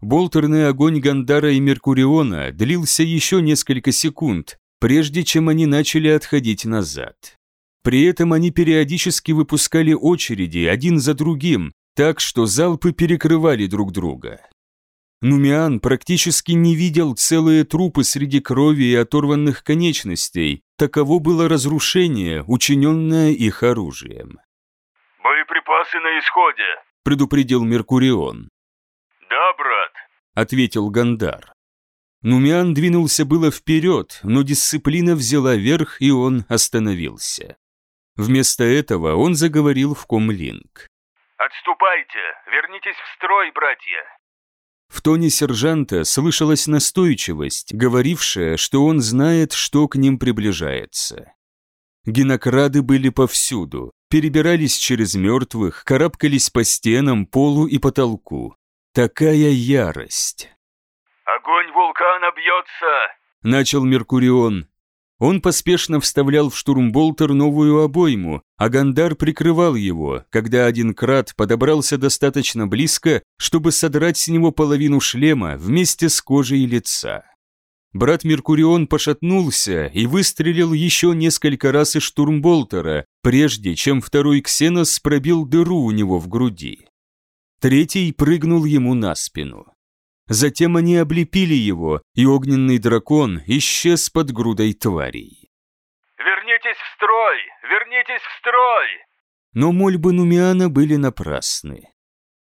Болтерный огонь Гандара и Меркуриона длился еще несколько секунд, прежде чем они начали отходить назад. При этом они периодически выпускали очереди один за другим, так что залпы перекрывали друг друга. Нумиан практически не видел целые трупы среди крови и оторванных конечностей. Таково было разрушение, учиненное их оружием. «Боеприпасы на исходе», — предупредил Меркурион. «Да, брат», — ответил Гандар. Нумиан двинулся было вперед, но дисциплина взяла верх, и он остановился. Вместо этого он заговорил в комлинг. «Отступайте! Вернитесь в строй, братья! В тоне сержанта слышалась настойчивость, говорившая, что он знает, что к ним приближается. Генокрады были повсюду, перебирались через мертвых, карабкались по стенам, полу и потолку. Такая ярость. «Огонь вулкана бьется!» — начал Меркурион, он поспешно вставлял в штурмболтер новую обойму, а Гандар прикрывал его, когда один крат подобрался достаточно близко, чтобы содрать с него половину шлема вместе с кожей лица. Брат Меркурион пошатнулся и выстрелил еще несколько раз из штурмболтера, прежде чем второй ксенос пробил дыру у него в груди. Третий прыгнул ему на спину. Затем они облепили его, и огненный дракон исчез под грудой тварей. «Вернитесь в строй! Вернитесь в строй!» Но мольбы Нумиана были напрасны.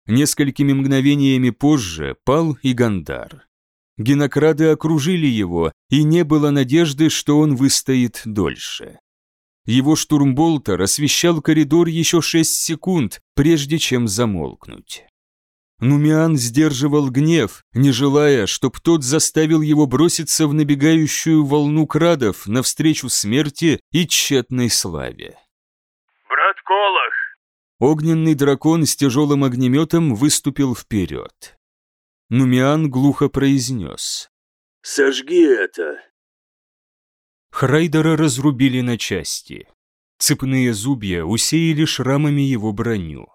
Несколькими мгновениями позже пал и Гандар. Генокрады окружили его, и не было надежды, что он выстоит дольше. Его штурмболтер освещал коридор еще шесть секунд, прежде чем замолкнуть. Нумиан сдерживал гнев, не желая, чтоб тот заставил его броситься в набегающую волну крадов навстречу смерти и тщетной славе. «Брат Колах!» Огненный дракон с тяжелым огнеметом выступил вперед. Нумиан глухо произнес. «Сожги это!» Храйдера разрубили на части. Цепные зубья усеяли шрамами его броню.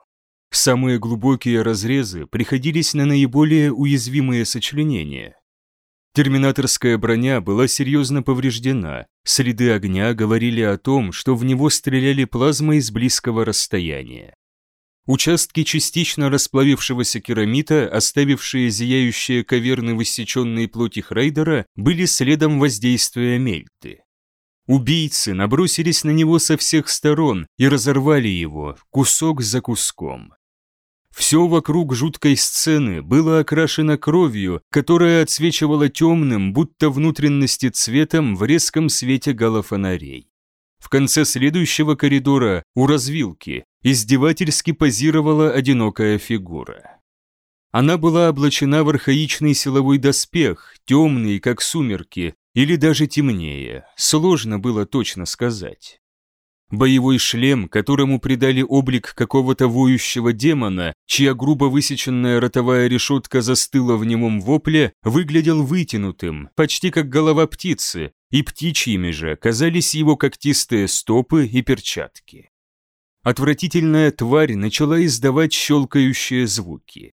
Самые глубокие разрезы приходились на наиболее уязвимые сочленения. Терминаторская броня была серьезно повреждена, следы огня говорили о том, что в него стреляли плазмой с близкого расстояния. Участки частично расплавившегося керамита, оставившие зияющие каверны высеченной плоти Храйдера, были следом воздействия Мельты. Убийцы набросились на него со всех сторон и разорвали его, кусок за куском. Все вокруг жуткой сцены было окрашено кровью, которая отсвечивала темным, будто внутренности цветом в резком свете галофонарей. В конце следующего коридора, у развилки, издевательски позировала одинокая фигура. Она была облачена в архаичный силовой доспех, темный, как сумерки, или даже темнее, сложно было точно сказать. Боевой шлем, которому придали облик какого-то воющего демона, чья грубо высеченная ротовая решетка застыла в немом вопле, выглядел вытянутым, почти как голова птицы, и птичьими же казались его когтистые стопы и перчатки. Отвратительная тварь начала издавать щелкающие звуки.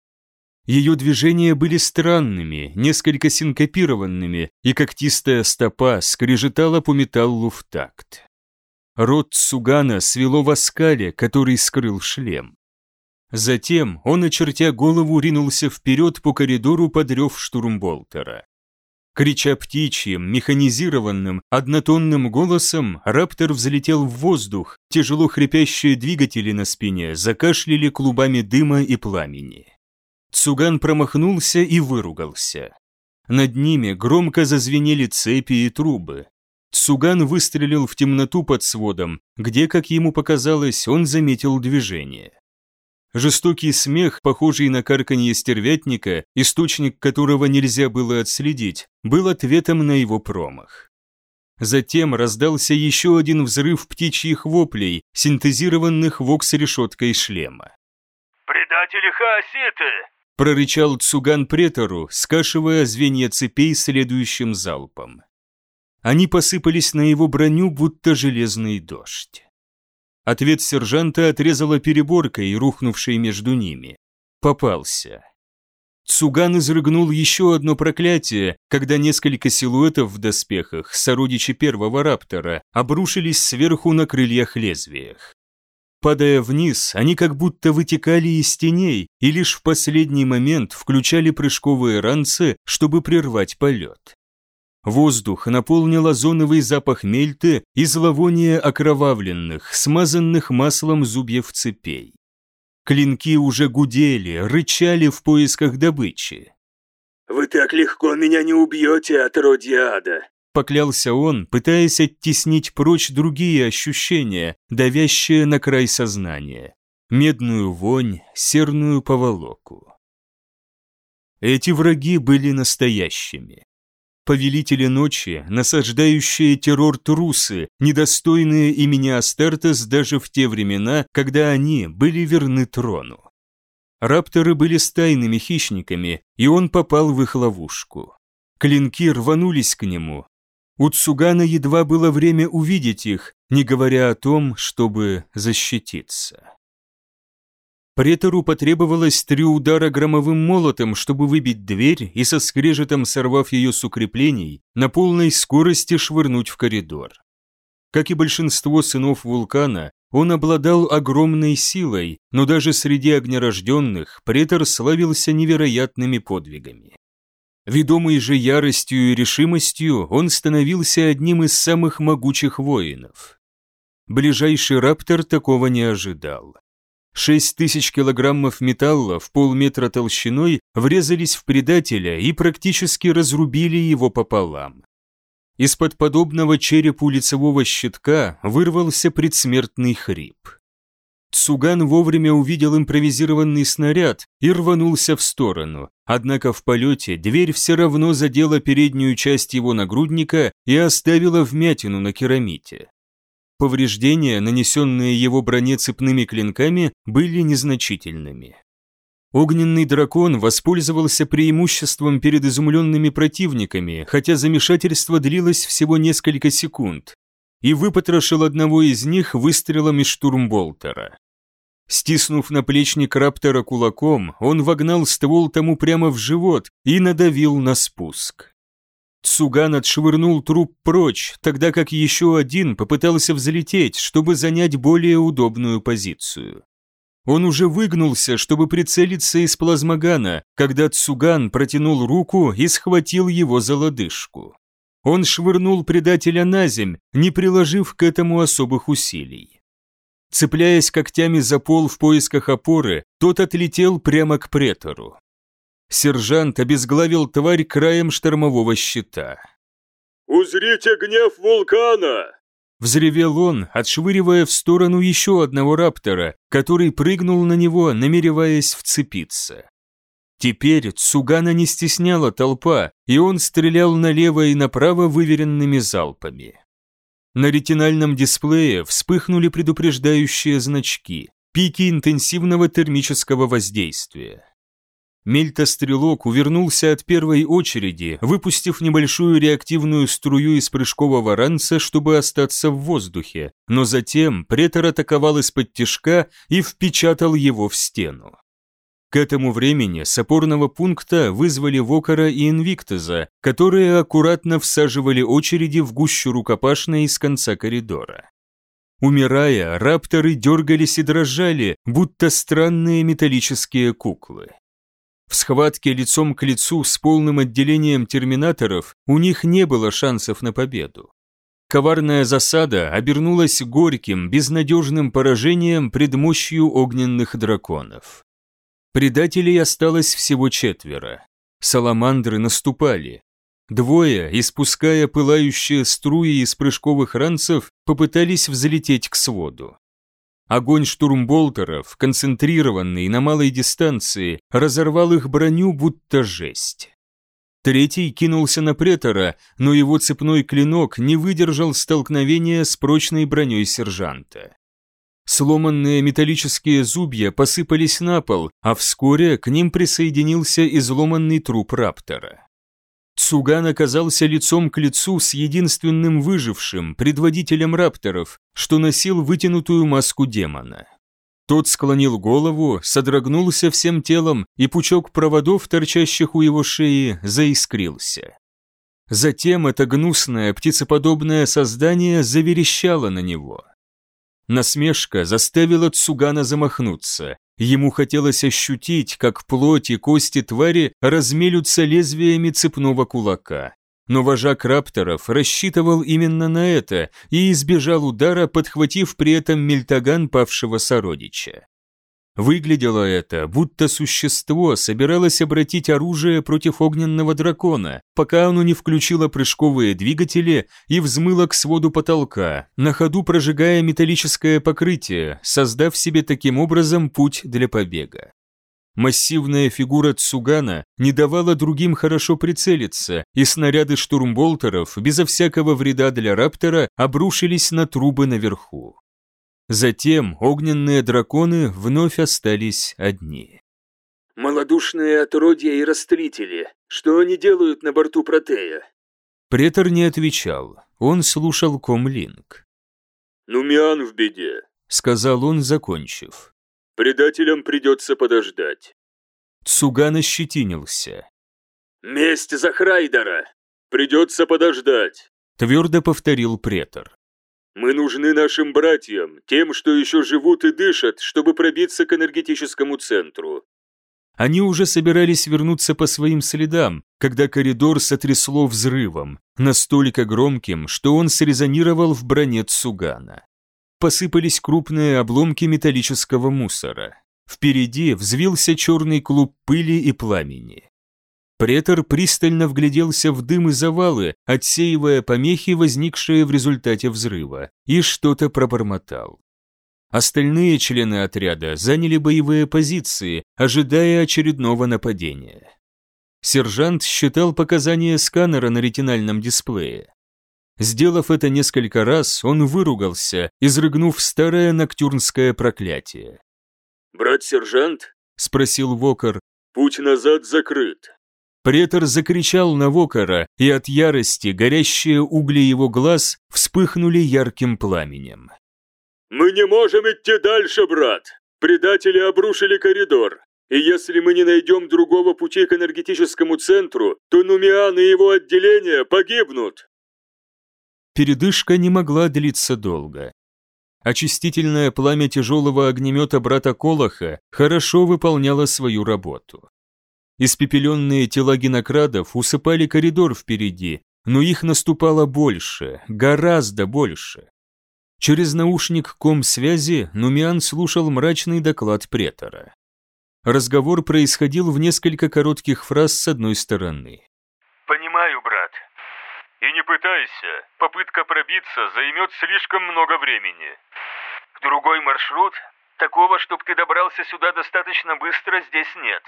Ее движения были странными, несколько синкопированными, и когтистая стопа скрежетала по металлу в такт. Рот Сугана свело в оскале, который скрыл шлем. Затем он, очертя голову, ринулся вперед по коридору под рев штурмболтера. Крича птичьим, механизированным, однотонным голосом, раптор взлетел в воздух, тяжело хрипящие двигатели на спине закашляли клубами дыма и пламени. Цуган промахнулся и выругался. Над ними громко зазвенели цепи и трубы. Цуган выстрелил в темноту под сводом, где, как ему показалось, он заметил движение. Жестокий смех, похожий на карканье стервятника, источник которого нельзя было отследить, был ответом на его промах. Затем раздался еще один взрыв птичьих воплей, синтезированных вокс-решеткой шлема. «Предатели Хаоситы!» – прорычал Цуган претору, скашивая звенья цепей следующим залпом. Они посыпались на его броню, будто железный дождь. Ответ сержанта отрезала переборкой, рухнувшей между ними. Попался. Цуган изрыгнул еще одно проклятие, когда несколько силуэтов в доспехах, сородичи первого раптора, обрушились сверху на крыльях лезвиях. Падая вниз, они как будто вытекали из теней и лишь в последний момент включали прыжковые ранцы, чтобы прервать полет. Воздух наполнил озоновый запах мельты и зловоние окровавленных, смазанных маслом зубьев цепей. Клинки уже гудели, рычали в поисках добычи. «Вы так легко меня не убьете, отродье ада!» Поклялся он, пытаясь оттеснить прочь другие ощущения, давящие на край сознания. Медную вонь, серную поволоку. Эти враги были настоящими повелители ночи, насаждающие террор трусы, недостойные имени Астертес даже в те времена, когда они были верны трону. Рапторы были стайными хищниками, и он попал в их ловушку. Клинки рванулись к нему. У Цугана едва было время увидеть их, не говоря о том, чтобы защититься. Претору потребовалось три удара громовым молотом, чтобы выбить дверь и со скрежетом сорвав ее с укреплений, на полной скорости швырнуть в коридор. Как и большинство сынов вулкана, он обладал огромной силой, но даже среди огнерожденных претор славился невероятными подвигами. Ведомый же яростью и решимостью, он становился одним из самых могучих воинов. Ближайший раптор такого не ожидал. Шесть тысяч килограммов металла в полметра толщиной врезались в предателя и практически разрубили его пополам. Из-под подобного черепу лицевого щитка вырвался предсмертный хрип. Цуган вовремя увидел импровизированный снаряд и рванулся в сторону, однако в полете дверь все равно задела переднюю часть его нагрудника и оставила вмятину на керамите. Повреждения, нанесенные его броне цепными клинками, были незначительными. Огненный дракон воспользовался преимуществом перед изумленными противниками, хотя замешательство длилось всего несколько секунд, и выпотрошил одного из них выстрелами штурмболтера. Стиснув наплечник раптора кулаком, он вогнал ствол тому прямо в живот и надавил на спуск. Цуган отшвырнул труп прочь, тогда как еще один попытался взлететь, чтобы занять более удобную позицию. Он уже выгнулся, чтобы прицелиться из плазмогана, когда Цуган протянул руку и схватил его за лодыжку. Он швырнул предателя на земь, не приложив к этому особых усилий. Цепляясь когтями за пол в поисках опоры, тот отлетел прямо к претору. Сержант обезглавил тварь краем штормового щита. «Узрите гнев вулкана!» Взревел он, отшвыривая в сторону еще одного раптора, который прыгнул на него, намереваясь вцепиться. Теперь Цугана не стесняла толпа, и он стрелял налево и направо выверенными залпами. На ретинальном дисплее вспыхнули предупреждающие значки, пики интенсивного термического воздействия. Мельта-стрелок увернулся от первой очереди, выпустив небольшую реактивную струю из прыжкового ранца, чтобы остаться в воздухе, но затем претор атаковал из-под тишка и впечатал его в стену. К этому времени с опорного пункта вызвали Вокара и Инвиктоза, которые аккуратно всаживали очереди в гущу рукопашной из конца коридора. Умирая, рапторы дергались и дрожали, будто странные металлические куклы. В схватке лицом к лицу с полным отделением терминаторов у них не было шансов на победу. Коварная засада обернулась горьким, безнадежным поражением пред мощью огненных драконов. Предателей осталось всего четверо. Саламандры наступали. Двое, испуская пылающие струи из прыжковых ранцев, попытались взлететь к своду. Огонь штурмболтеров, концентрированный на малой дистанции, разорвал их броню, будто жесть. Третий кинулся на претора, но его цепной клинок не выдержал столкновения с прочной броней сержанта. Сломанные металлические зубья посыпались на пол, а вскоре к ним присоединился изломанный труп раптора. Цуган оказался лицом к лицу с единственным выжившим, предводителем рапторов, что носил вытянутую маску демона. Тот склонил голову, содрогнулся всем телом, и пучок проводов, торчащих у его шеи, заискрился. Затем это гнусное птицеподобное создание заверещало на него. Насмешка заставила Цугана замахнуться. Ему хотелось ощутить, как плоть и кости твари размелются лезвиями цепного кулака. Но вожак рапторов рассчитывал именно на это и избежал удара, подхватив при этом мельтаган павшего сородича. Выглядело это, будто существо собиралось обратить оружие против огненного дракона, пока оно не включило прыжковые двигатели и взмыло к своду потолка, на ходу прожигая металлическое покрытие, создав себе таким образом путь для побега. Массивная фигура Цугана не давала другим хорошо прицелиться, и снаряды штурмболтеров, безо всякого вреда для Раптора, обрушились на трубы наверху. Затем огненные драконы вновь остались одни. «Малодушные отродья и растлители, что они делают на борту Протея?» Претор не отвечал, он слушал комлинк. «Нумиан в беде», — сказал он, закончив. «Предателям придется подождать». Цуган ощетинился. «Месть за Храйдера! Придется подождать!» Твердо повторил претор. Мы нужны нашим братьям, тем, что еще живут и дышат, чтобы пробиться к энергетическому центру». Они уже собирались вернуться по своим следам, когда коридор сотрясло взрывом, настолько громким, что он срезонировал в броне Цугана. Посыпались крупные обломки металлического мусора. Впереди взвился черный клуб пыли и пламени. Претор пристально вгляделся в дым и завалы, отсеивая помехи, возникшие в результате взрыва, и что-то пробормотал. Остальные члены отряда заняли боевые позиции, ожидая очередного нападения. Сержант считал показания сканера на ретинальном дисплее. Сделав это несколько раз, он выругался, изрыгнув старое ноктюрнское проклятие. «Брат-сержант?» – спросил Вокер. «Путь назад закрыт». Претор закричал на Вокара, и от ярости горящие угли его глаз вспыхнули ярким пламенем. «Мы не можем идти дальше, брат! Предатели обрушили коридор. И если мы не найдем другого пути к энергетическому центру, то Нумиан и его отделение погибнут!» Передышка не могла длиться долго. Очистительное пламя тяжелого огнемета брата Колоха хорошо выполняло свою работу. Испепеленные тела генокрадов усыпали коридор впереди, но их наступало больше, гораздо больше. Через наушник ком связи Нумиан слушал мрачный доклад претора. Разговор происходил в несколько коротких фраз с одной стороны. «Понимаю, брат. И не пытайся. Попытка пробиться займет слишком много времени. Другой маршрут? Такого, чтобы ты добрался сюда достаточно быстро, здесь нет.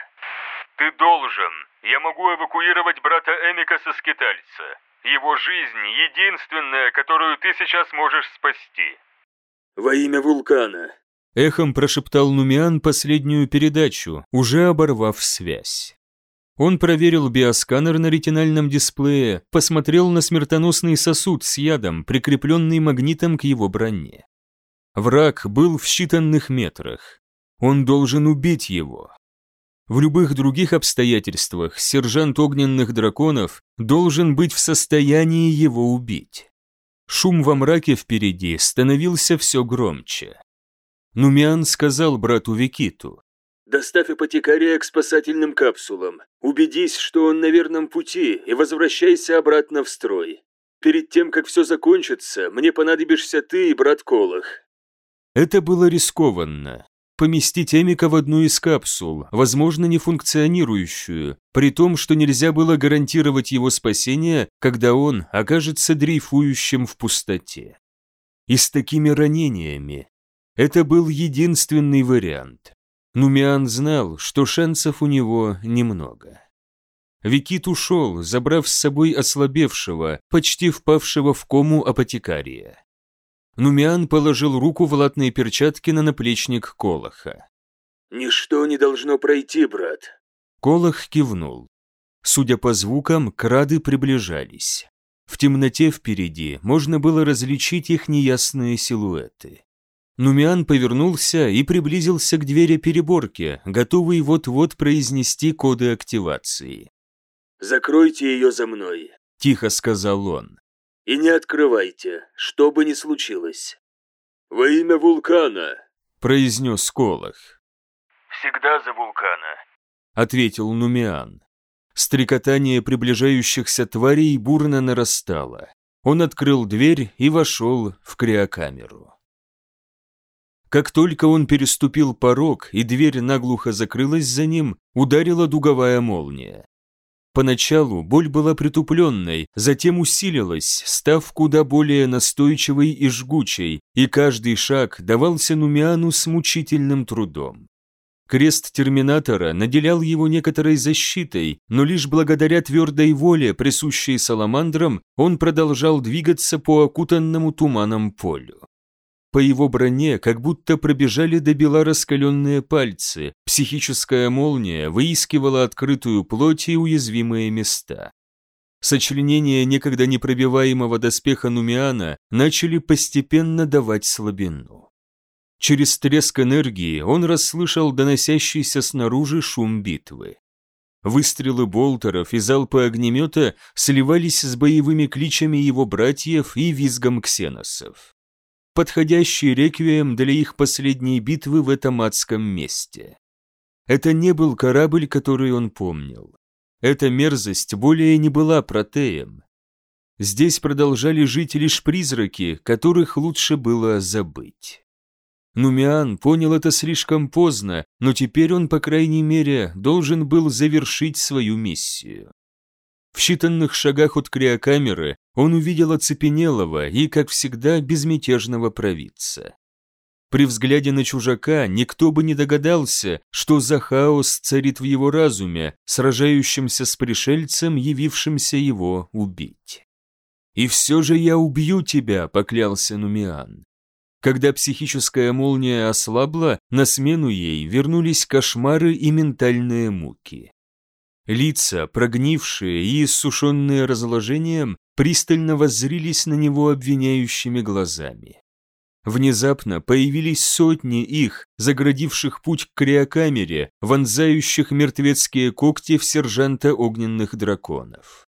Ты должен. Я могу эвакуировать брата Эмика со скитальца. Его жизнь единственная, которую ты сейчас можешь спасти. Во имя вулкана. Эхом прошептал Нумиан последнюю передачу, уже оборвав связь. Он проверил биосканер на ретинальном дисплее, посмотрел на смертоносный сосуд с ядом, прикрепленный магнитом к его броне. Враг был в считанных метрах. Он должен убить его. В любых других обстоятельствах сержант огненных драконов должен быть в состоянии его убить. Шум во мраке впереди становился все громче. Нумиан сказал брату Викиту. «Доставь апотекария к спасательным капсулам. Убедись, что он на верном пути, и возвращайся обратно в строй. Перед тем, как все закончится, мне понадобишься ты и брат Колах». Это было рискованно, поместить Эмика в одну из капсул, возможно, не функционирующую, при том, что нельзя было гарантировать его спасение, когда он окажется дрейфующим в пустоте. И с такими ранениями. Это был единственный вариант. Нумиан знал, что шансов у него немного. Викит ушел, забрав с собой ослабевшего, почти впавшего в кому апотекария. Нумиан положил руку в латные перчатки на наплечник Колоха. «Ничто не должно пройти, брат». Колох кивнул. Судя по звукам, крады приближались. В темноте впереди можно было различить их неясные силуэты. Нумиан повернулся и приблизился к двери переборки, готовый вот-вот произнести коды активации. «Закройте ее за мной», – тихо сказал он. И не открывайте, что бы ни случилось. Во имя вулкана, произнес Колох. Всегда за вулкана, ответил Нумиан. Стрекотание приближающихся тварей бурно нарастало. Он открыл дверь и вошел в криокамеру. Как только он переступил порог и дверь наглухо закрылась за ним, ударила дуговая молния. Поначалу боль была притупленной, затем усилилась, став куда более настойчивой и жгучей, и каждый шаг давался Нумиану с мучительным трудом. Крест Терминатора наделял его некоторой защитой, но лишь благодаря твердой воле, присущей саламандрам, он продолжал двигаться по окутанному туманом полю. По его броне как будто пробежали до бела раскаленные пальцы, психическая молния выискивала открытую плоть и уязвимые места. Сочленения некогда непробиваемого доспеха Нумиана начали постепенно давать слабину. Через треск энергии он расслышал доносящийся снаружи шум битвы. Выстрелы болтеров и залпы огнемета сливались с боевыми кличами его братьев и визгом ксеносов подходящий реквием для их последней битвы в этом адском месте. Это не был корабль, который он помнил. Эта мерзость более не была протеем. Здесь продолжали жить лишь призраки, которых лучше было забыть. Нумиан понял это слишком поздно, но теперь он, по крайней мере, должен был завершить свою миссию. В считанных шагах от криокамеры он увидел оцепенелого и, как всегда, безмятежного провидца. При взгляде на чужака никто бы не догадался, что за хаос царит в его разуме, сражающимся с пришельцем, явившимся его убить. «И все же я убью тебя», — поклялся Нумиан. Когда психическая молния ослабла, на смену ей вернулись кошмары и ментальные муки. Лица, прогнившие и иссушенные разложением, пристально воззрились на него обвиняющими глазами. Внезапно появились сотни их, заградивших путь к криокамере, вонзающих мертвецкие когти в сержанта огненных драконов.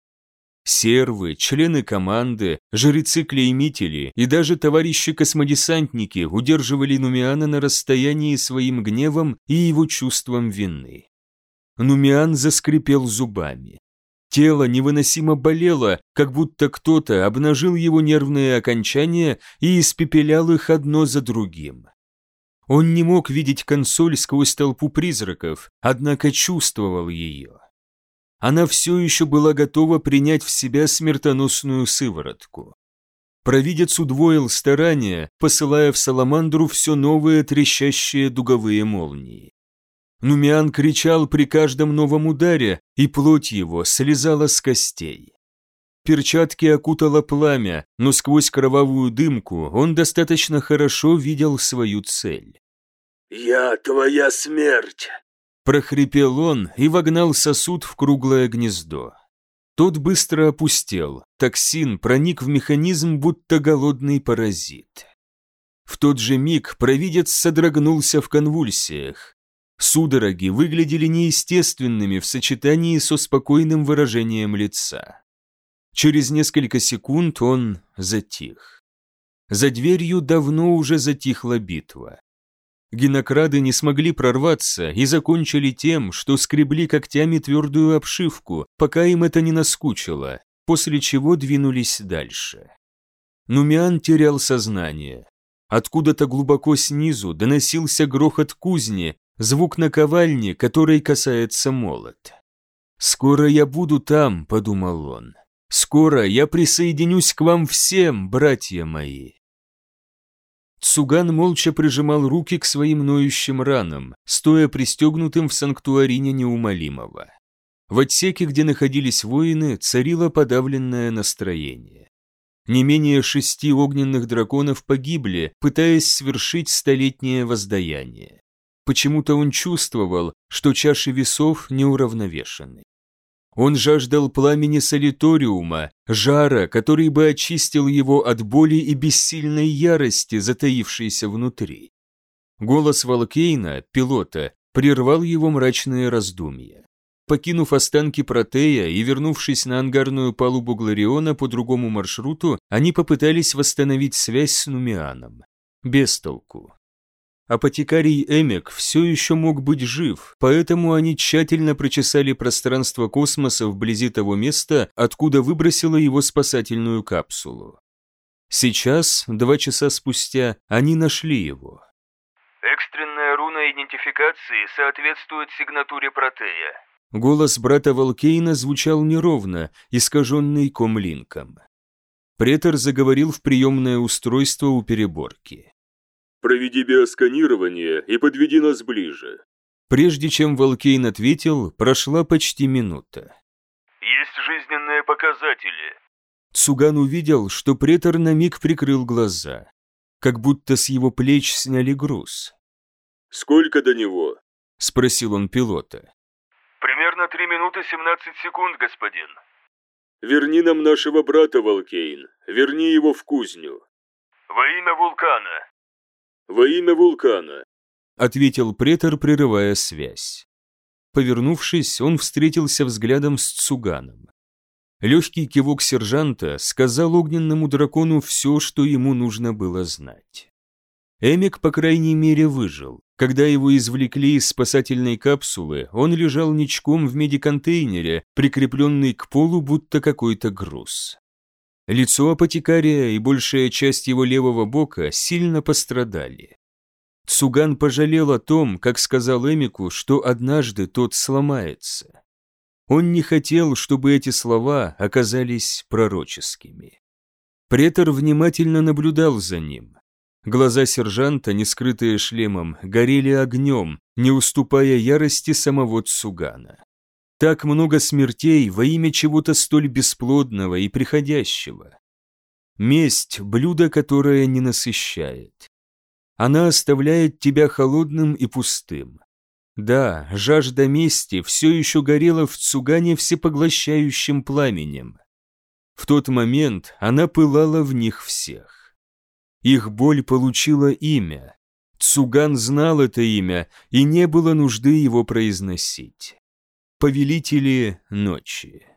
Сервы, члены команды, жрецы-клеймители и даже товарищи-космодесантники удерживали Нумиана на расстоянии своим гневом и его чувством вины. Нумиан заскрипел зубами. Тело невыносимо болело, как будто кто-то обнажил его нервные окончания и испепелял их одно за другим. Он не мог видеть консоль сквозь толпу призраков, однако чувствовал ее. Она все еще была готова принять в себя смертоносную сыворотку. Провидец удвоил старания, посылая в Саламандру все новые трещащие дуговые молнии. Нумиан кричал при каждом новом ударе, и плоть его слезала с костей. Перчатки окутало пламя, но сквозь кровавую дымку он достаточно хорошо видел свою цель. «Я твоя смерть!» Прохрипел он и вогнал сосуд в круглое гнездо. Тот быстро опустел, токсин проник в механизм, будто голодный паразит. В тот же миг провидец содрогнулся в конвульсиях, Судороги выглядели неестественными в сочетании со спокойным выражением лица. Через несколько секунд он затих. За дверью давно уже затихла битва. Генокрады не смогли прорваться и закончили тем, что скребли когтями твердую обшивку, пока им это не наскучило, после чего двинулись дальше. Нумиан терял сознание. Откуда-то глубоко снизу доносился грохот кузни, звук наковальни, которой касается молот. «Скоро я буду там», — подумал он. «Скоро я присоединюсь к вам всем, братья мои». Цуган молча прижимал руки к своим ноющим ранам, стоя пристегнутым в санктуарине неумолимого. В отсеке, где находились воины, царило подавленное настроение. Не менее шести огненных драконов погибли, пытаясь свершить столетнее воздаяние. Почему-то он чувствовал, что чаши весов неуравновешены. Он жаждал пламени солиториума, жара, который бы очистил его от боли и бессильной ярости, затаившейся внутри. Голос Волкейна, пилота, прервал его мрачные раздумья. Покинув останки Протея и вернувшись на ангарную палубу Глариона по другому маршруту, они попытались восстановить связь с Нумианом. Без толку. Апотекарий Эмек все еще мог быть жив, поэтому они тщательно прочесали пространство космоса вблизи того места, откуда выбросила его спасательную капсулу. Сейчас, два часа спустя, они нашли его. «Экстренная руна идентификации соответствует сигнатуре Протея». Голос брата Волкейна звучал неровно, искаженный комлинком. Претор заговорил в приемное устройство у переборки. Проведи биосканирование и подведи нас ближе». Прежде чем Волкейн ответил, прошла почти минута. «Есть жизненные показатели». Цуган увидел, что претор на миг прикрыл глаза, как будто с его плеч сняли груз. «Сколько до него?» – спросил он пилота. «Примерно три минуты семнадцать секунд, господин». «Верни нам нашего брата, Волкейн. Верни его в кузню». «Во имя вулкана», во имя вулкана», — ответил претор, прерывая связь. Повернувшись, он встретился взглядом с Цуганом. Легкий кивок сержанта сказал огненному дракону все, что ему нужно было знать. Эмик, по крайней мере, выжил. Когда его извлекли из спасательной капсулы, он лежал ничком в медиконтейнере, прикрепленный к полу, будто какой-то груз. Лицо апотекария и большая часть его левого бока сильно пострадали. Цуган пожалел о том, как сказал Эмику, что однажды тот сломается. Он не хотел, чтобы эти слова оказались пророческими. Претор внимательно наблюдал за ним. Глаза сержанта, не скрытые шлемом, горели огнем, не уступая ярости самого Цугана. Так много смертей во имя чего-то столь бесплодного и приходящего. Месть – блюдо, которое не насыщает. Она оставляет тебя холодным и пустым. Да, жажда мести все еще горела в Цугане всепоглощающим пламенем. В тот момент она пылала в них всех. Их боль получила имя. Цуган знал это имя, и не было нужды его произносить. Повелители ночи.